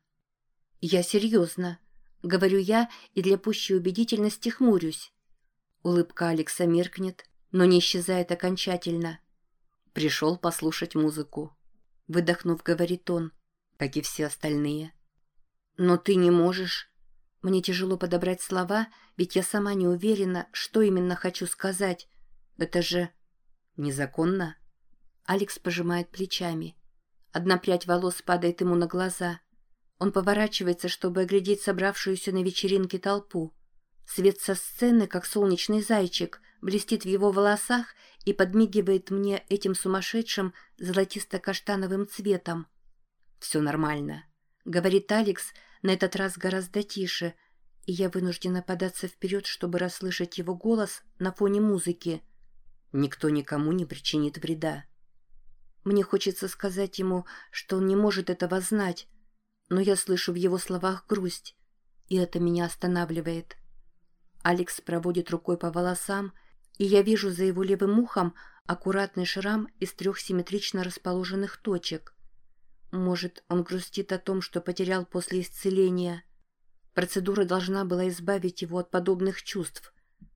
«Я серьезно», — говорю я и для пущей убедительности хмурюсь. Улыбка Алекса меркнет, но не исчезает окончательно. «Пришел послушать музыку», — выдохнув, говорит он, как и все остальные. «Но ты не можешь...» Мне тяжело подобрать слова, ведь я сама не уверена, что именно хочу сказать. Это же... незаконно. Алекс пожимает плечами. Одна прядь волос падает ему на глаза. Он поворачивается, чтобы оглядеть собравшуюся на вечеринке толпу. Свет со сцены, как солнечный зайчик, блестит в его волосах и подмигивает мне этим сумасшедшим золотисто-каштановым цветом. «Все нормально», — говорит Алекс, на этот раз гораздо тише, и я вынуждена податься вперед, чтобы расслышать его голос на фоне музыки. «Никто никому не причинит вреда». Мне хочется сказать ему, что он не может этого знать, но я слышу в его словах грусть, и это меня останавливает. Алекс проводит рукой по волосам, и я вижу за его левым ухом аккуратный шрам из трех симметрично расположенных точек. Может, он грустит о том, что потерял после исцеления. Процедура должна была избавить его от подобных чувств,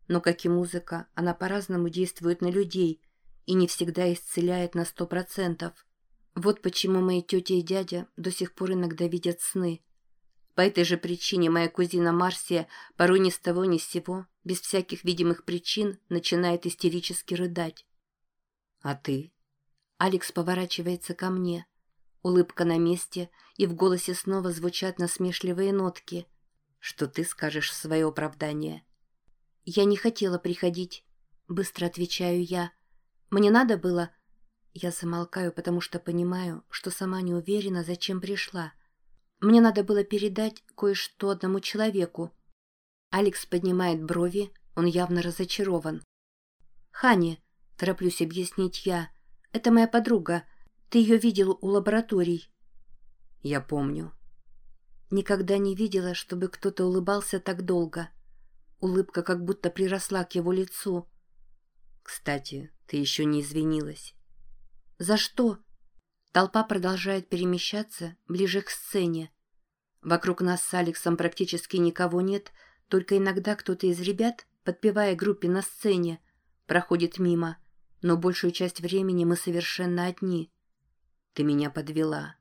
но, как и музыка, она по-разному действует на людей — и не всегда исцеляет на сто процентов. Вот почему мои тетя и дядя до сих пор иногда видят сны. По этой же причине моя кузина Марсия порой ни с того ни с сего, без всяких видимых причин, начинает истерически рыдать. «А ты?» Алекс поворачивается ко мне. Улыбка на месте, и в голосе снова звучат насмешливые нотки. «Что ты скажешь в свое оправдание?» «Я не хотела приходить», — быстро отвечаю я. Мне надо было... Я замолкаю, потому что понимаю, что сама не уверена, зачем пришла. Мне надо было передать кое-что одному человеку. Алекс поднимает брови, он явно разочарован. «Хани», — тороплюсь объяснить я, — «это моя подруга. Ты ее видел у лабораторий». «Я помню». Никогда не видела, чтобы кто-то улыбался так долго. Улыбка как будто приросла к его лицу. «Кстати, ты еще не извинилась. За что? Толпа продолжает перемещаться ближе к сцене. Вокруг нас с Алексом практически никого нет, только иногда кто-то из ребят, подпевая группе на сцене, проходит мимо, но большую часть времени мы совершенно одни. Ты меня подвела.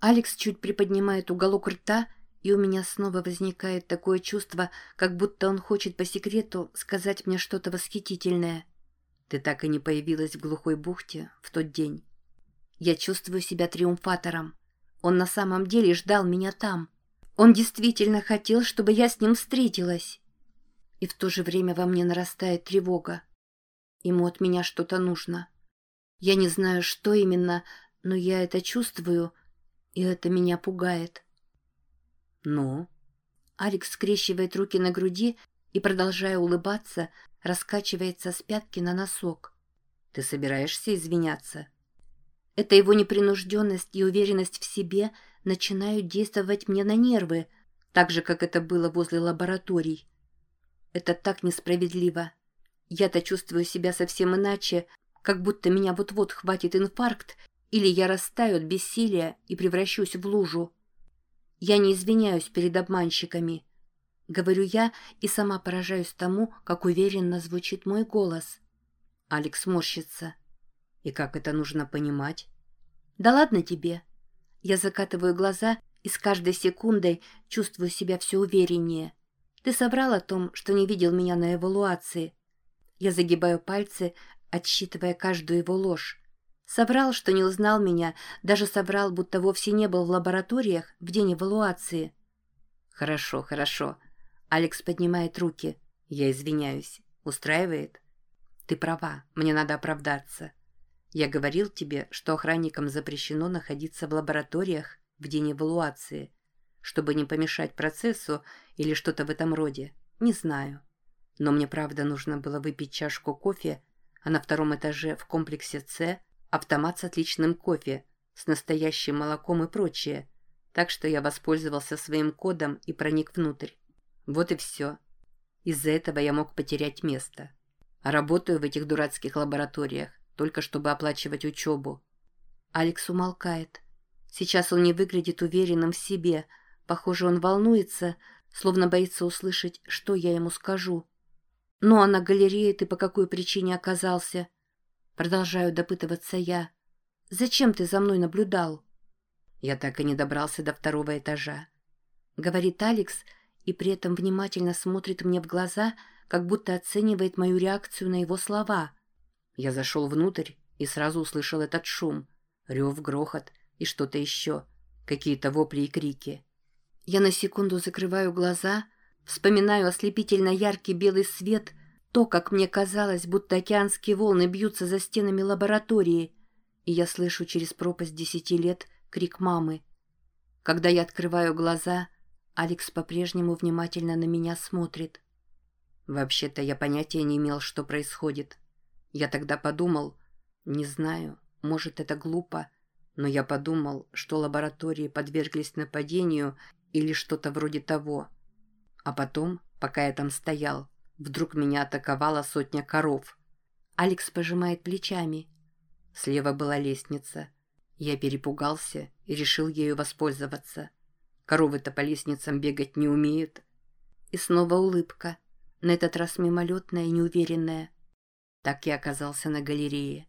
Алекс чуть приподнимает уголок рта, и у меня снова возникает такое чувство, как будто он хочет по секрету сказать мне что-то восхитительное. Ты так и не появилась в глухой бухте в тот день. Я чувствую себя триумфатором. Он на самом деле ждал меня там. Он действительно хотел, чтобы я с ним встретилась. И в то же время во мне нарастает тревога. Ему от меня что-то нужно. Я не знаю, что именно, но я это чувствую, и это меня пугает. «Ну?» Алекс скрещивает руки на груди и, продолжая улыбаться, раскачивается с пятки на носок. «Ты собираешься извиняться?» Это его непринужденность и уверенность в себе начинают действовать мне на нервы, так же, как это было возле лабораторий. Это так несправедливо. Я-то чувствую себя совсем иначе, как будто меня вот-вот хватит инфаркт, или я растаю от бессилия и превращусь в лужу. Я не извиняюсь перед обманщиками. Говорю я и сама поражаюсь тому, как уверенно звучит мой голос. Алекс морщится. И как это нужно понимать? Да ладно тебе. Я закатываю глаза и с каждой секундой чувствую себя все увереннее. Ты соврал о том, что не видел меня на эвалуации. Я загибаю пальцы, отсчитывая каждую его ложь. Соврал, что не узнал меня, даже соврал, будто вовсе не был в лабораториях в день эвалуации. «Хорошо, хорошо». Алекс поднимает руки. «Я извиняюсь. Устраивает?» «Ты права, мне надо оправдаться. Я говорил тебе, что охранникам запрещено находиться в лабораториях в день эвалуации, чтобы не помешать процессу или что-то в этом роде. Не знаю. Но мне правда нужно было выпить чашку кофе, а на втором этаже в комплексе «С» автомат с отличным кофе, с настоящим молоком и прочее, так что я воспользовался своим кодом и проник внутрь. Вот и все. Из-за этого я мог потерять место. А работаю в этих дурацких лабораториях, только чтобы оплачивать учебу. Алекс умолкает. Сейчас он не выглядит уверенным в себе. Похоже, он волнуется, словно боится услышать, что я ему скажу. «Ну а на галерее ты по какой причине оказался?» Продолжаю допытываться я. «Зачем ты за мной наблюдал?» «Я так и не добрался до второго этажа», — говорит Алекс, и при этом внимательно смотрит мне в глаза, как будто оценивает мою реакцию на его слова. Я зашел внутрь и сразу услышал этот шум. Рев, грохот и что-то еще. Какие-то вопли и крики. Я на секунду закрываю глаза, вспоминаю ослепительно яркий белый свет — то, как мне казалось, будто океанские волны бьются за стенами лаборатории, и я слышу через пропасть десяти лет крик мамы. Когда я открываю глаза, Алекс по-прежнему внимательно на меня смотрит. Вообще-то я понятия не имел, что происходит. Я тогда подумал, не знаю, может это глупо, но я подумал, что лаборатории подверглись нападению или что-то вроде того. А потом, пока я там стоял, Вдруг меня атаковала сотня коров. Алекс пожимает плечами. Слева была лестница. Я перепугался и решил ею воспользоваться. Коровы-то по лестницам бегать не умеют. И снова улыбка. На этот раз мимолетная и неуверенная. Так я оказался на галерее.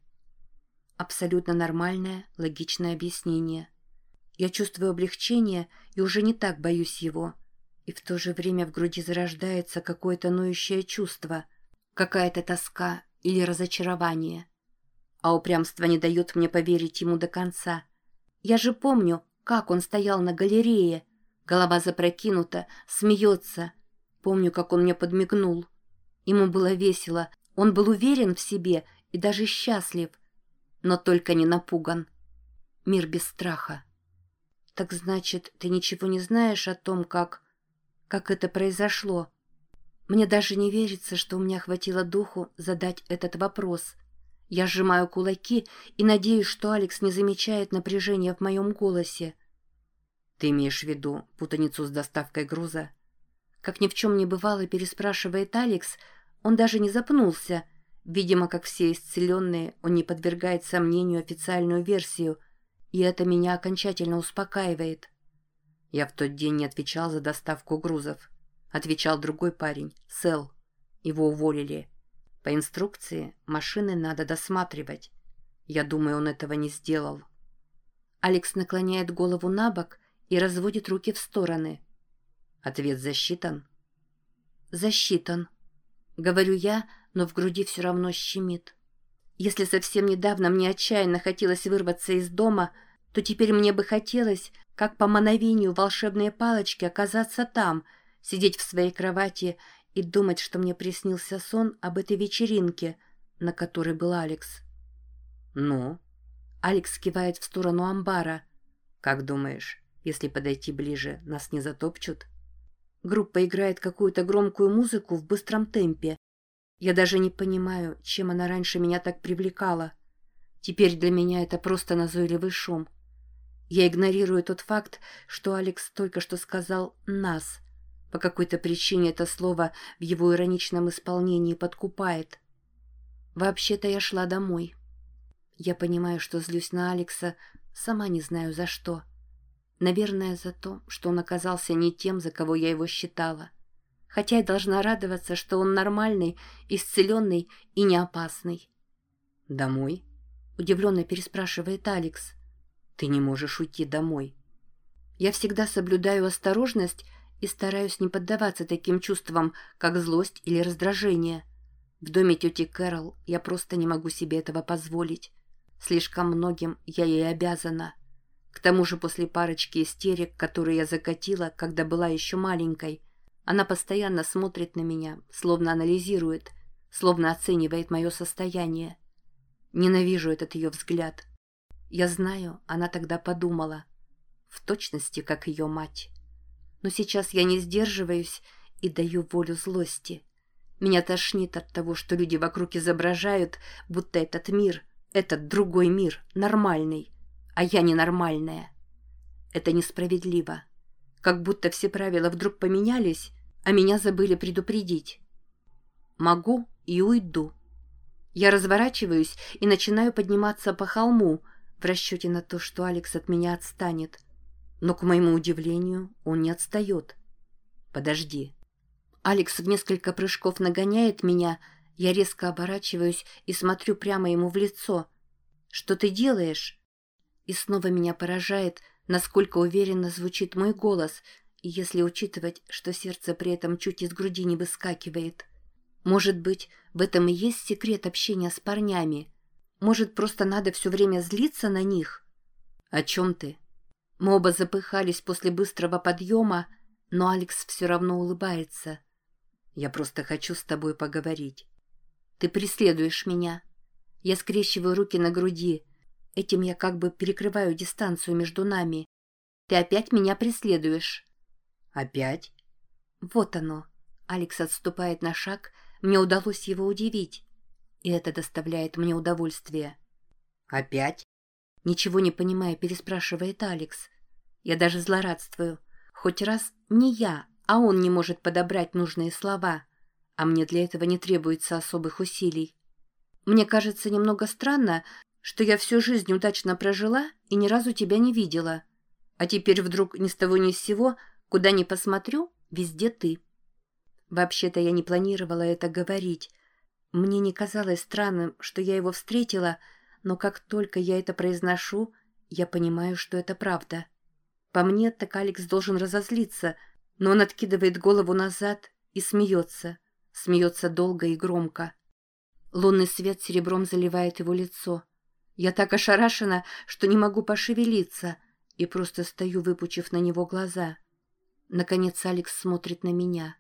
Абсолютно нормальное, логичное объяснение. Я чувствую облегчение и уже не так боюсь его и в то же время в груди зарождается какое-то ноющее чувство, какая-то тоска или разочарование. А упрямство не дает мне поверить ему до конца. Я же помню, как он стоял на галерее, голова запрокинута, смеется. Помню, как он мне подмигнул. Ему было весело, он был уверен в себе и даже счастлив, но только не напуган. Мир без страха. Так значит, ты ничего не знаешь о том, как как это произошло. Мне даже не верится, что у меня хватило духу задать этот вопрос. Я сжимаю кулаки и надеюсь, что Алекс не замечает напряжения в моем голосе. «Ты имеешь в виду путаницу с доставкой груза?» Как ни в чем не бывало, переспрашивает Алекс, он даже не запнулся. Видимо, как все исцеленные, он не подвергает сомнению официальную версию, и это меня окончательно успокаивает. Я в тот день не отвечал за доставку грузов. Отвечал другой парень, Сэл. Его уволили. По инструкции машины надо досматривать. Я думаю, он этого не сделал. Алекс наклоняет голову на бок и разводит руки в стороны. Ответ засчитан? Засчитан. Говорю я, но в груди все равно щемит. Если совсем недавно мне отчаянно хотелось вырваться из дома, то теперь мне бы хотелось, как по мановению волшебной палочки оказаться там, сидеть в своей кровати и думать, что мне приснился сон об этой вечеринке, на которой был Алекс. «Ну?» Алекс кивает в сторону амбара. «Как думаешь, если подойти ближе, нас не затопчут?» Группа играет какую-то громкую музыку в быстром темпе. Я даже не понимаю, чем она раньше меня так привлекала. Теперь для меня это просто назойливый шум. Я игнорирую тот факт, что Алекс только что сказал «нас». По какой-то причине это слово в его ироничном исполнении подкупает. Вообще-то я шла домой. Я понимаю, что злюсь на Алекса, сама не знаю за что. Наверное, за то, что он оказался не тем, за кого я его считала. Хотя я должна радоваться, что он нормальный, исцеленный и не опасный. «Домой?» — удивленно переспрашивает Алекс. «Ты не можешь уйти домой». Я всегда соблюдаю осторожность и стараюсь не поддаваться таким чувствам, как злость или раздражение. В доме тети Кэрол я просто не могу себе этого позволить. Слишком многим я ей обязана. К тому же после парочки истерик, которые я закатила, когда была еще маленькой, она постоянно смотрит на меня, словно анализирует, словно оценивает мое состояние. Ненавижу этот ее взгляд. Я знаю, она тогда подумала. В точности, как ее мать. Но сейчас я не сдерживаюсь и даю волю злости. Меня тошнит от того, что люди вокруг изображают, будто этот мир, этот другой мир, нормальный а я ненормальная. Это несправедливо. Как будто все правила вдруг поменялись, а меня забыли предупредить. Могу и уйду. Я разворачиваюсь и начинаю подниматься по холму в расчете на то, что Алекс от меня отстанет. Но, к моему удивлению, он не отстает. Подожди. Алекс в несколько прыжков нагоняет меня, я резко оборачиваюсь и смотрю прямо ему в лицо. «Что ты делаешь?» И снова меня поражает, насколько уверенно звучит мой голос, если учитывать, что сердце при этом чуть из груди не выскакивает. Может быть, в этом и есть секрет общения с парнями. Может, просто надо все время злиться на них? О чем ты? Мы оба запыхались после быстрого подъема, но Алекс все равно улыбается. Я просто хочу с тобой поговорить. Ты преследуешь меня. Я скрещиваю руки на груди, Этим я как бы перекрываю дистанцию между нами. Ты опять меня преследуешь. Опять? Вот оно. Алекс отступает на шаг. Мне удалось его удивить. И это доставляет мне удовольствие. Опять? Ничего не понимая, переспрашивает Алекс. Я даже злорадствую. Хоть раз не я, а он не может подобрать нужные слова. А мне для этого не требуется особых усилий. Мне кажется немного странно, что я всю жизнь удачно прожила и ни разу тебя не видела. А теперь вдруг ни с того ни с сего, куда ни посмотрю, везде ты. Вообще-то я не планировала это говорить. Мне не казалось странным, что я его встретила, но как только я это произношу, я понимаю, что это правда. По мне, так Алекс должен разозлиться, но он откидывает голову назад и смеется. Смеется долго и громко. Лунный свет серебром заливает его лицо. Я так ошарашена, что не могу пошевелиться, и просто стою, выпучив на него глаза. Наконец Алекс смотрит на меня.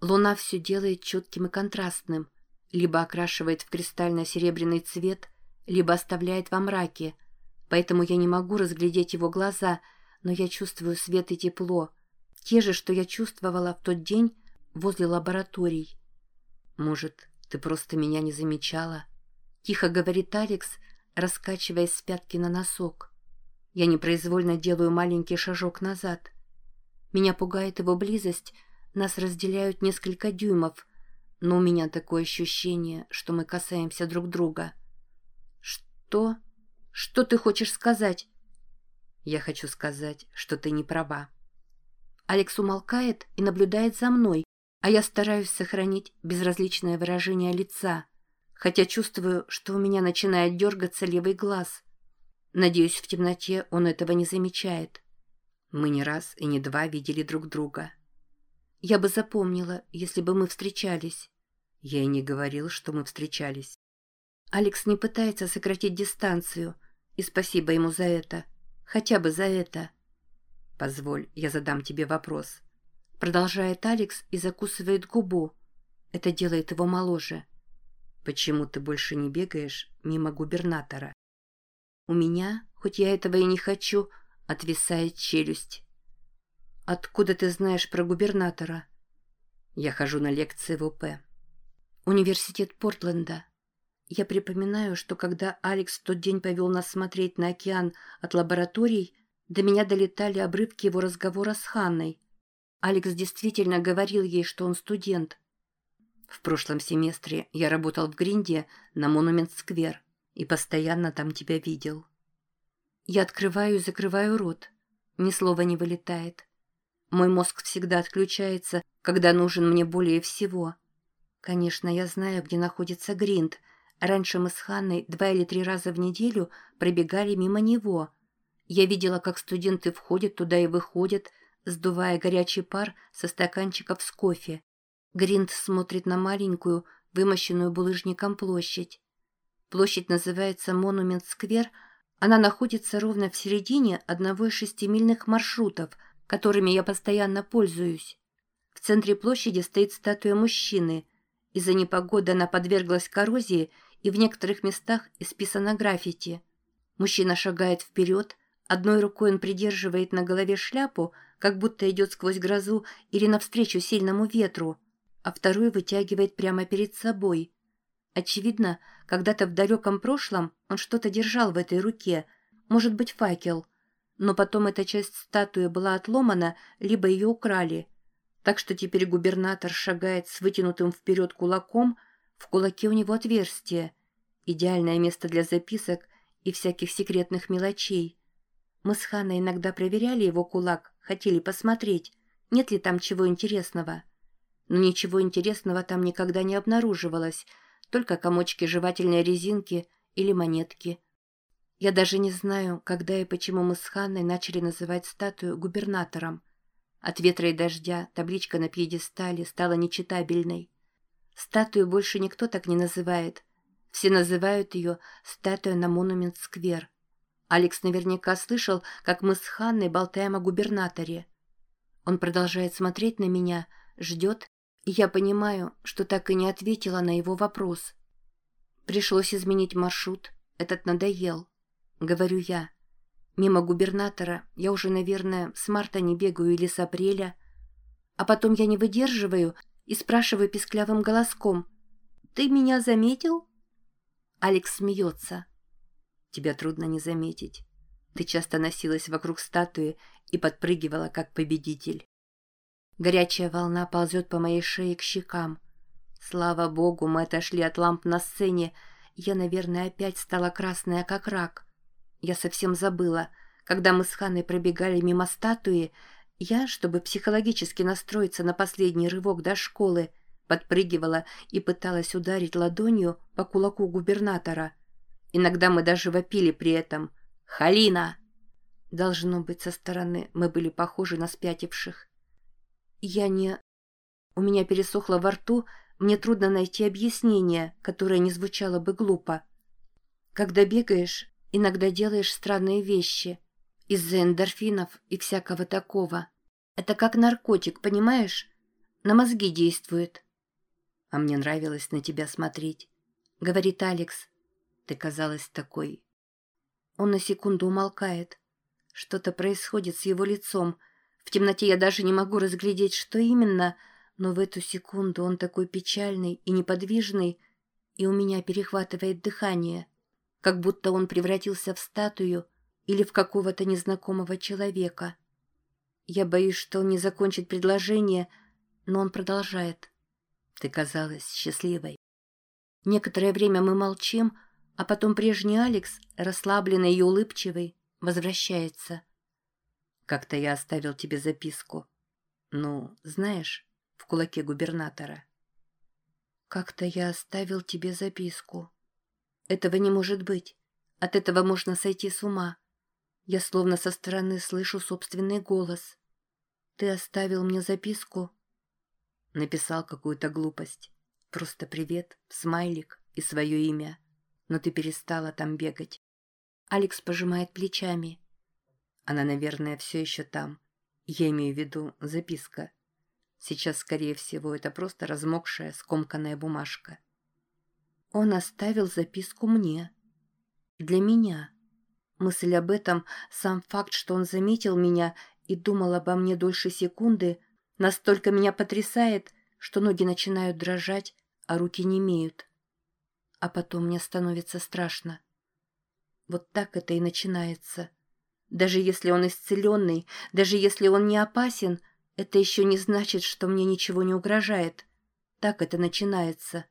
Луна все делает четким и контрастным, либо окрашивает в кристально-серебряный цвет, либо оставляет во мраке, поэтому я не могу разглядеть его глаза, но я чувствую свет и тепло, те же, что я чувствовала в тот день возле лабораторий. «Может, ты просто меня не замечала?» Тихо говорит Алекс, раскачиваясь с пятки на носок. Я непроизвольно делаю маленький шажок назад. Меня пугает его близость, нас разделяют несколько дюймов, но у меня такое ощущение, что мы касаемся друг друга. Что? Что ты хочешь сказать? Я хочу сказать, что ты не права. Алекс умолкает и наблюдает за мной, а я стараюсь сохранить безразличное выражение лица — хотя чувствую, что у меня начинает дергаться левый глаз. Надеюсь, в темноте он этого не замечает. Мы не раз и не два видели друг друга. Я бы запомнила, если бы мы встречались. Я и не говорил, что мы встречались. Алекс не пытается сократить дистанцию, и спасибо ему за это. Хотя бы за это. Позволь, я задам тебе вопрос. Продолжает Алекс и закусывает губу. Это делает его моложе. Почему ты больше не бегаешь мимо губернатора? У меня, хоть я этого и не хочу, отвисает челюсть. Откуда ты знаешь про губернатора? Я хожу на лекции в УП. Университет Портленда. Я припоминаю, что когда Алекс в тот день повел нас смотреть на океан от лабораторий, до меня долетали обрывки его разговора с Ханной. Алекс действительно говорил ей, что он студент. В прошлом семестре я работал в Гринде на Монумент-сквер и постоянно там тебя видел. Я открываю и закрываю рот. Ни слова не вылетает. Мой мозг всегда отключается, когда нужен мне более всего. Конечно, я знаю, где находится Гринд. Раньше мы с Ханной два или три раза в неделю пробегали мимо него. Я видела, как студенты входят туда и выходят, сдувая горячий пар со стаканчиков с кофе. Гринд смотрит на маленькую, вымощенную булыжником площадь. Площадь называется Монумент-сквер. Она находится ровно в середине одного из шестимильных маршрутов, которыми я постоянно пользуюсь. В центре площади стоит статуя мужчины. Из-за непогоды она подверглась коррозии и в некоторых местах исписана граффити. Мужчина шагает вперед, одной рукой он придерживает на голове шляпу, как будто идет сквозь грозу или навстречу сильному ветру – а вторую вытягивает прямо перед собой. Очевидно, когда-то в далеком прошлом он что-то держал в этой руке, может быть, факел. Но потом эта часть статуи была отломана, либо ее украли. Так что теперь губернатор шагает с вытянутым вперед кулаком, в кулаке у него отверстие. Идеальное место для записок и всяких секретных мелочей. Мы с Ханой иногда проверяли его кулак, хотели посмотреть, нет ли там чего интересного но ничего интересного там никогда не обнаруживалось, только комочки жевательной резинки или монетки. Я даже не знаю, когда и почему мы с Ханной начали называть статую губернатором. От ветра и дождя табличка на пьедестале стала нечитабельной. Статую больше никто так не называет. Все называют ее «статуя на Монумент-сквер». Алекс наверняка слышал, как мы с Ханной болтаем о губернаторе. Он продолжает смотреть на меня, ждет, я понимаю, что так и не ответила на его вопрос. Пришлось изменить маршрут, этот надоел. Говорю я. Мимо губернатора я уже, наверное, с марта не бегаю или с апреля. А потом я не выдерживаю и спрашиваю писклявым голоском. «Ты меня заметил?» Алекс смеется. «Тебя трудно не заметить. Ты часто носилась вокруг статуи и подпрыгивала, как победитель. Горячая волна ползет по моей шее к щекам. Слава богу, мы отошли от ламп на сцене. Я, наверное, опять стала красная, как рак. Я совсем забыла. Когда мы с Ханой пробегали мимо статуи, я, чтобы психологически настроиться на последний рывок до школы, подпрыгивала и пыталась ударить ладонью по кулаку губернатора. Иногда мы даже вопили при этом «Халина!». Должно быть, со стороны мы были похожи на спятивших. Я не... У меня пересохло во рту, мне трудно найти объяснение, которое не звучало бы глупо. Когда бегаешь, иногда делаешь странные вещи. Из-за эндорфинов и всякого такого. Это как наркотик, понимаешь? На мозги действует. А мне нравилось на тебя смотреть. Говорит Алекс. Ты казалась такой. Он на секунду умолкает. Что-то происходит с его лицом, в темноте я даже не могу разглядеть, что именно, но в эту секунду он такой печальный и неподвижный, и у меня перехватывает дыхание, как будто он превратился в статую или в какого-то незнакомого человека. Я боюсь, что он не закончит предложение, но он продолжает. Ты казалась счастливой. Некоторое время мы молчим, а потом прежний Алекс, расслабленный и улыбчивый, возвращается. Как-то я оставил тебе записку. Ну, знаешь, в кулаке губернатора. Как-то я оставил тебе записку. Этого не может быть. От этого можно сойти с ума. Я словно со стороны слышу собственный голос. Ты оставил мне записку? Написал какую-то глупость. Просто привет, смайлик и свое имя. Но ты перестала там бегать. Алекс пожимает плечами. Она, наверное, все еще там. Я имею в виду записка. Сейчас, скорее всего, это просто размокшая, скомканная бумажка. Он оставил записку мне. Для меня. Мысль об этом, сам факт, что он заметил меня и думал обо мне дольше секунды, настолько меня потрясает, что ноги начинают дрожать, а руки не имеют. А потом мне становится страшно. Вот так это и начинается. Даже если он исцеленный, даже если он не опасен, это еще не значит, что мне ничего не угрожает. Так это начинается.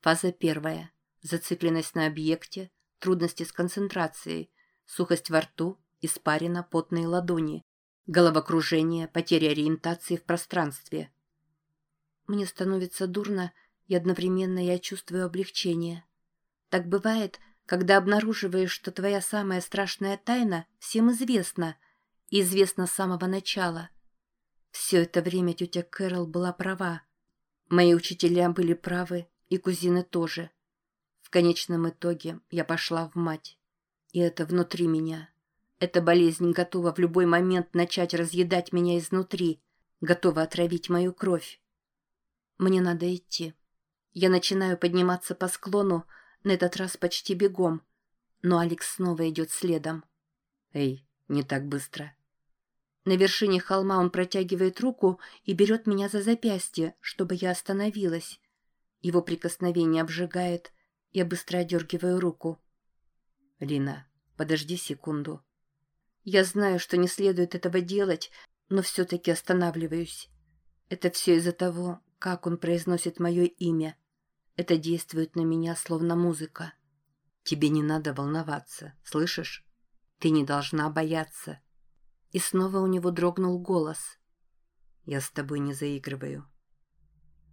Фаза первая. Зацикленность на объекте, трудности с концентрацией, сухость во рту, испарина, потные ладони, головокружение, потеря ориентации в пространстве. Мне становится дурно, и одновременно я чувствую облегчение. Так бывает, когда обнаруживаешь, что твоя самая страшная тайна всем известна, и известна с самого начала. Все это время тетя Кэрол была права. Мои учителя были правы, и кузины тоже. В конечном итоге я пошла в мать. И это внутри меня. Эта болезнь готова в любой момент начать разъедать меня изнутри, готова отравить мою кровь. Мне надо идти. Я начинаю подниматься по склону, на этот раз почти бегом, но Алекс снова идет следом. «Эй, не так быстро». На вершине холма он протягивает руку и берет меня за запястье, чтобы я остановилась. Его прикосновение обжигает, я быстро одергиваю руку. «Лина, подожди секунду». Я знаю, что не следует этого делать, но все-таки останавливаюсь. Это все из-за того, как он произносит мое имя. Это действует на меня, словно музыка. Тебе не надо волноваться, слышишь? Ты не должна бояться. И снова у него дрогнул голос. Я с тобой не заигрываю.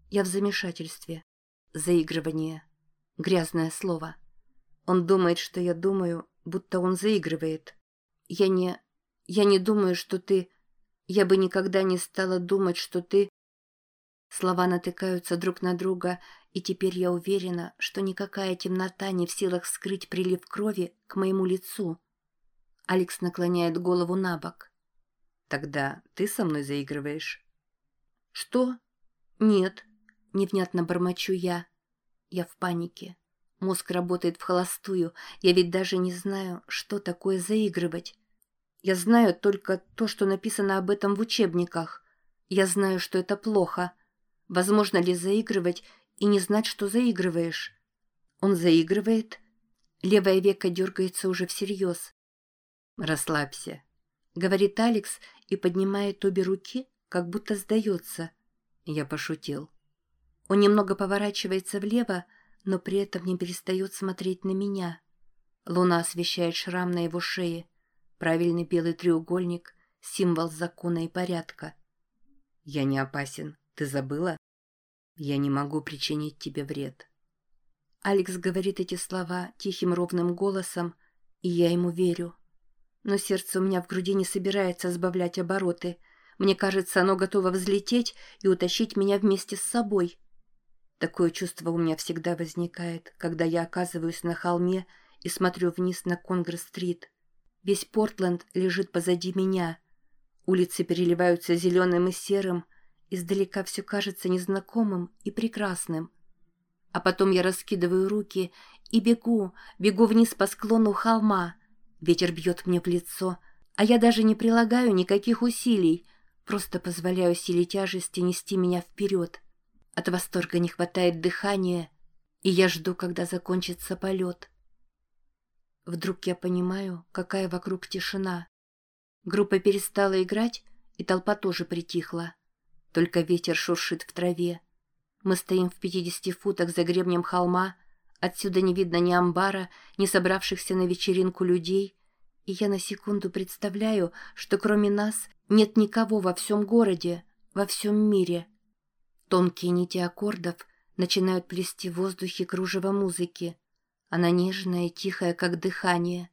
Я в замешательстве. Заигрывание. Грязное слово. Он думает, что я думаю, будто он заигрывает. Я не... Я не думаю, что ты... Я бы никогда не стала думать, что ты... Слова натыкаются друг на друга, и теперь я уверена, что никакая темнота не в силах скрыть прилив крови к моему лицу. Алекс наклоняет голову на бок. «Тогда ты со мной заигрываешь?» «Что?» «Нет», — невнятно бормочу я. Я в панике. Мозг работает в холостую. Я ведь даже не знаю, что такое заигрывать. Я знаю только то, что написано об этом в учебниках. Я знаю, что это плохо. Возможно ли заигрывать и не знать, что заигрываешь? Он заигрывает. Левое веко дергается уже всерьез. «Расслабься», — говорит Алекс и поднимает обе руки, как будто сдается. Я пошутил. Он немного поворачивается влево, но при этом не перестает смотреть на меня. Луна освещает шрам на его шее. Правильный белый треугольник — символ закона и порядка. «Я не опасен. Ты забыла? Я не могу причинить тебе вред». Алекс говорит эти слова тихим ровным голосом, и я ему верю. Но сердце у меня в груди не собирается сбавлять обороты. Мне кажется, оно готово взлететь и утащить меня вместе с собой. Такое чувство у меня всегда возникает, когда я оказываюсь на холме и смотрю вниз на Конгресс-стрит. Весь Портленд лежит позади меня. Улицы переливаются зеленым и серым, издалека все кажется незнакомым и прекрасным. А потом я раскидываю руки и бегу, бегу вниз по склону холма. Ветер бьет мне в лицо, а я даже не прилагаю никаких усилий, просто позволяю силе тяжести нести меня вперед. От восторга не хватает дыхания, и я жду, когда закончится полет. Вдруг я понимаю, какая вокруг тишина. Группа перестала играть, и толпа тоже притихла. Только ветер шуршит в траве. Мы стоим в пятидесяти футах за гребнем холма, отсюда не видно ни амбара, ни собравшихся на вечеринку людей, и я на секунду представляю, что кроме нас нет никого во всем городе, во всем мире — Тонкие нити аккордов начинают плести в воздухе кружево музыки. Она нежная и тихая, как дыхание.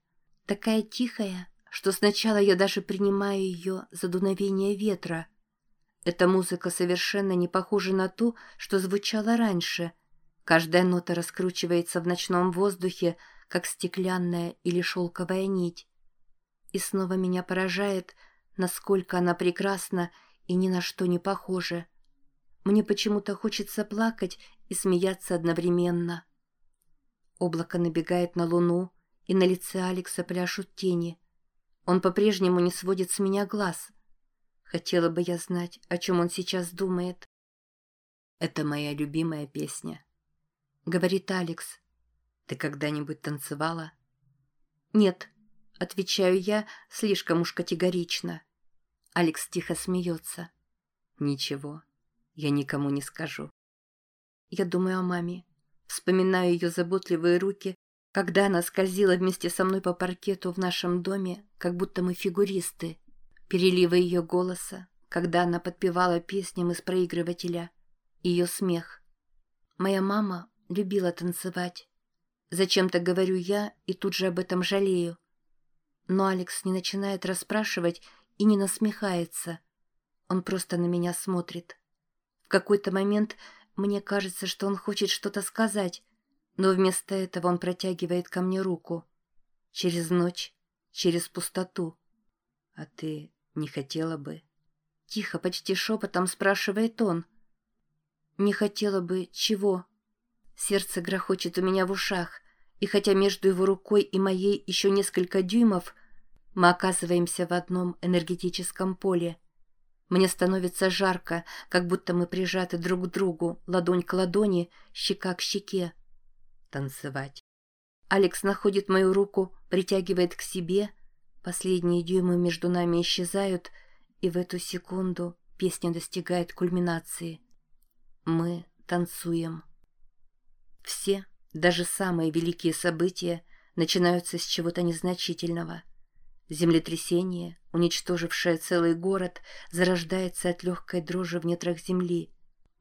Такая тихая, что сначала я даже принимаю ее за дуновение ветра. Эта музыка совершенно не похожа на ту, что звучала раньше. Каждая нота раскручивается в ночном воздухе, как стеклянная или шелковая нить. И снова меня поражает, насколько она прекрасна и ни на что не похоже. Мне почему-то хочется плакать и смеяться одновременно. Облако набегает на луну, и на лице Алекса пляшут тени. Он по-прежнему не сводит с меня глаз. Хотела бы я знать, о чем он сейчас думает. «Это моя любимая песня», — говорит Алекс. «Ты когда-нибудь танцевала?» «Нет», — отвечаю я слишком уж категорично. Алекс тихо смеется. «Ничего, я никому не скажу». Я думаю о маме. Вспоминаю ее заботливые руки, когда она скользила вместе со мной по паркету в нашем доме, как будто мы фигуристы. Переливы ее голоса, когда она подпевала песням из проигрывателя. Ее смех. Моя мама любила танцевать. Зачем-то говорю я и тут же об этом жалею. Но Алекс не начинает расспрашивать и не насмехается. Он просто на меня смотрит. Какой-то момент мне кажется, что он хочет что-то сказать, но вместо этого он протягивает ко мне руку. Через ночь, через пустоту. «А ты не хотела бы?» Тихо, почти шепотом спрашивает он. «Не хотела бы чего?» Сердце грохочет у меня в ушах, и хотя между его рукой и моей еще несколько дюймов, мы оказываемся в одном энергетическом поле. Мне становится жарко, как будто мы прижаты друг к другу, ладонь к ладони, щека к щеке танцевать. Алекс находит мою руку, притягивает к себе. Последние дюймы между нами исчезают, и в эту секунду песня достигает кульминации. Мы танцуем. Все, даже самые великие события, начинаются с чего-то незначительного. Землетрясение, уничтожившее целый город, зарождается от легкой дрожи в нетрах земли.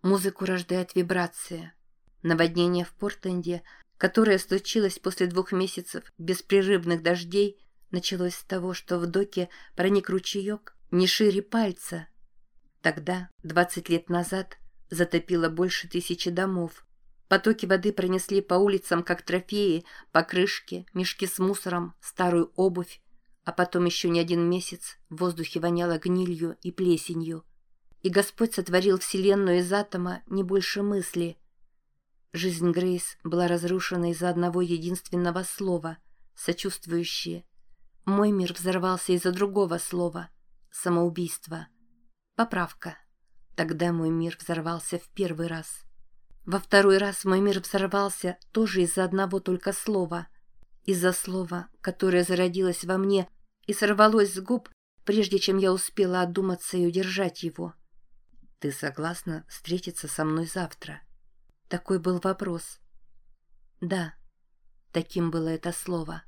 Музыку рождает вибрация. Наводнение в Портленде – которое случилось после двух месяцев беспрерывных дождей, началось с того, что в доке проник ручеек не шире пальца. Тогда, 20 лет назад, затопило больше тысячи домов. Потоки воды пронесли по улицам, как трофеи, покрышки, мешки с мусором, старую обувь, а потом еще не один месяц в воздухе воняло гнилью и плесенью. И Господь сотворил Вселенную из атома не больше мысли, Жизнь Грейс была разрушена из-за одного единственного слова — сочувствующее. Мой мир взорвался из-за другого слова — самоубийство. Поправка. Тогда мой мир взорвался в первый раз. Во второй раз мой мир взорвался тоже из-за одного только слова. Из-за слова, которое зародилось во мне и сорвалось с губ, прежде чем я успела одуматься и удержать его. «Ты согласна встретиться со мной завтра?» Такой был вопрос. Да, таким было это слово.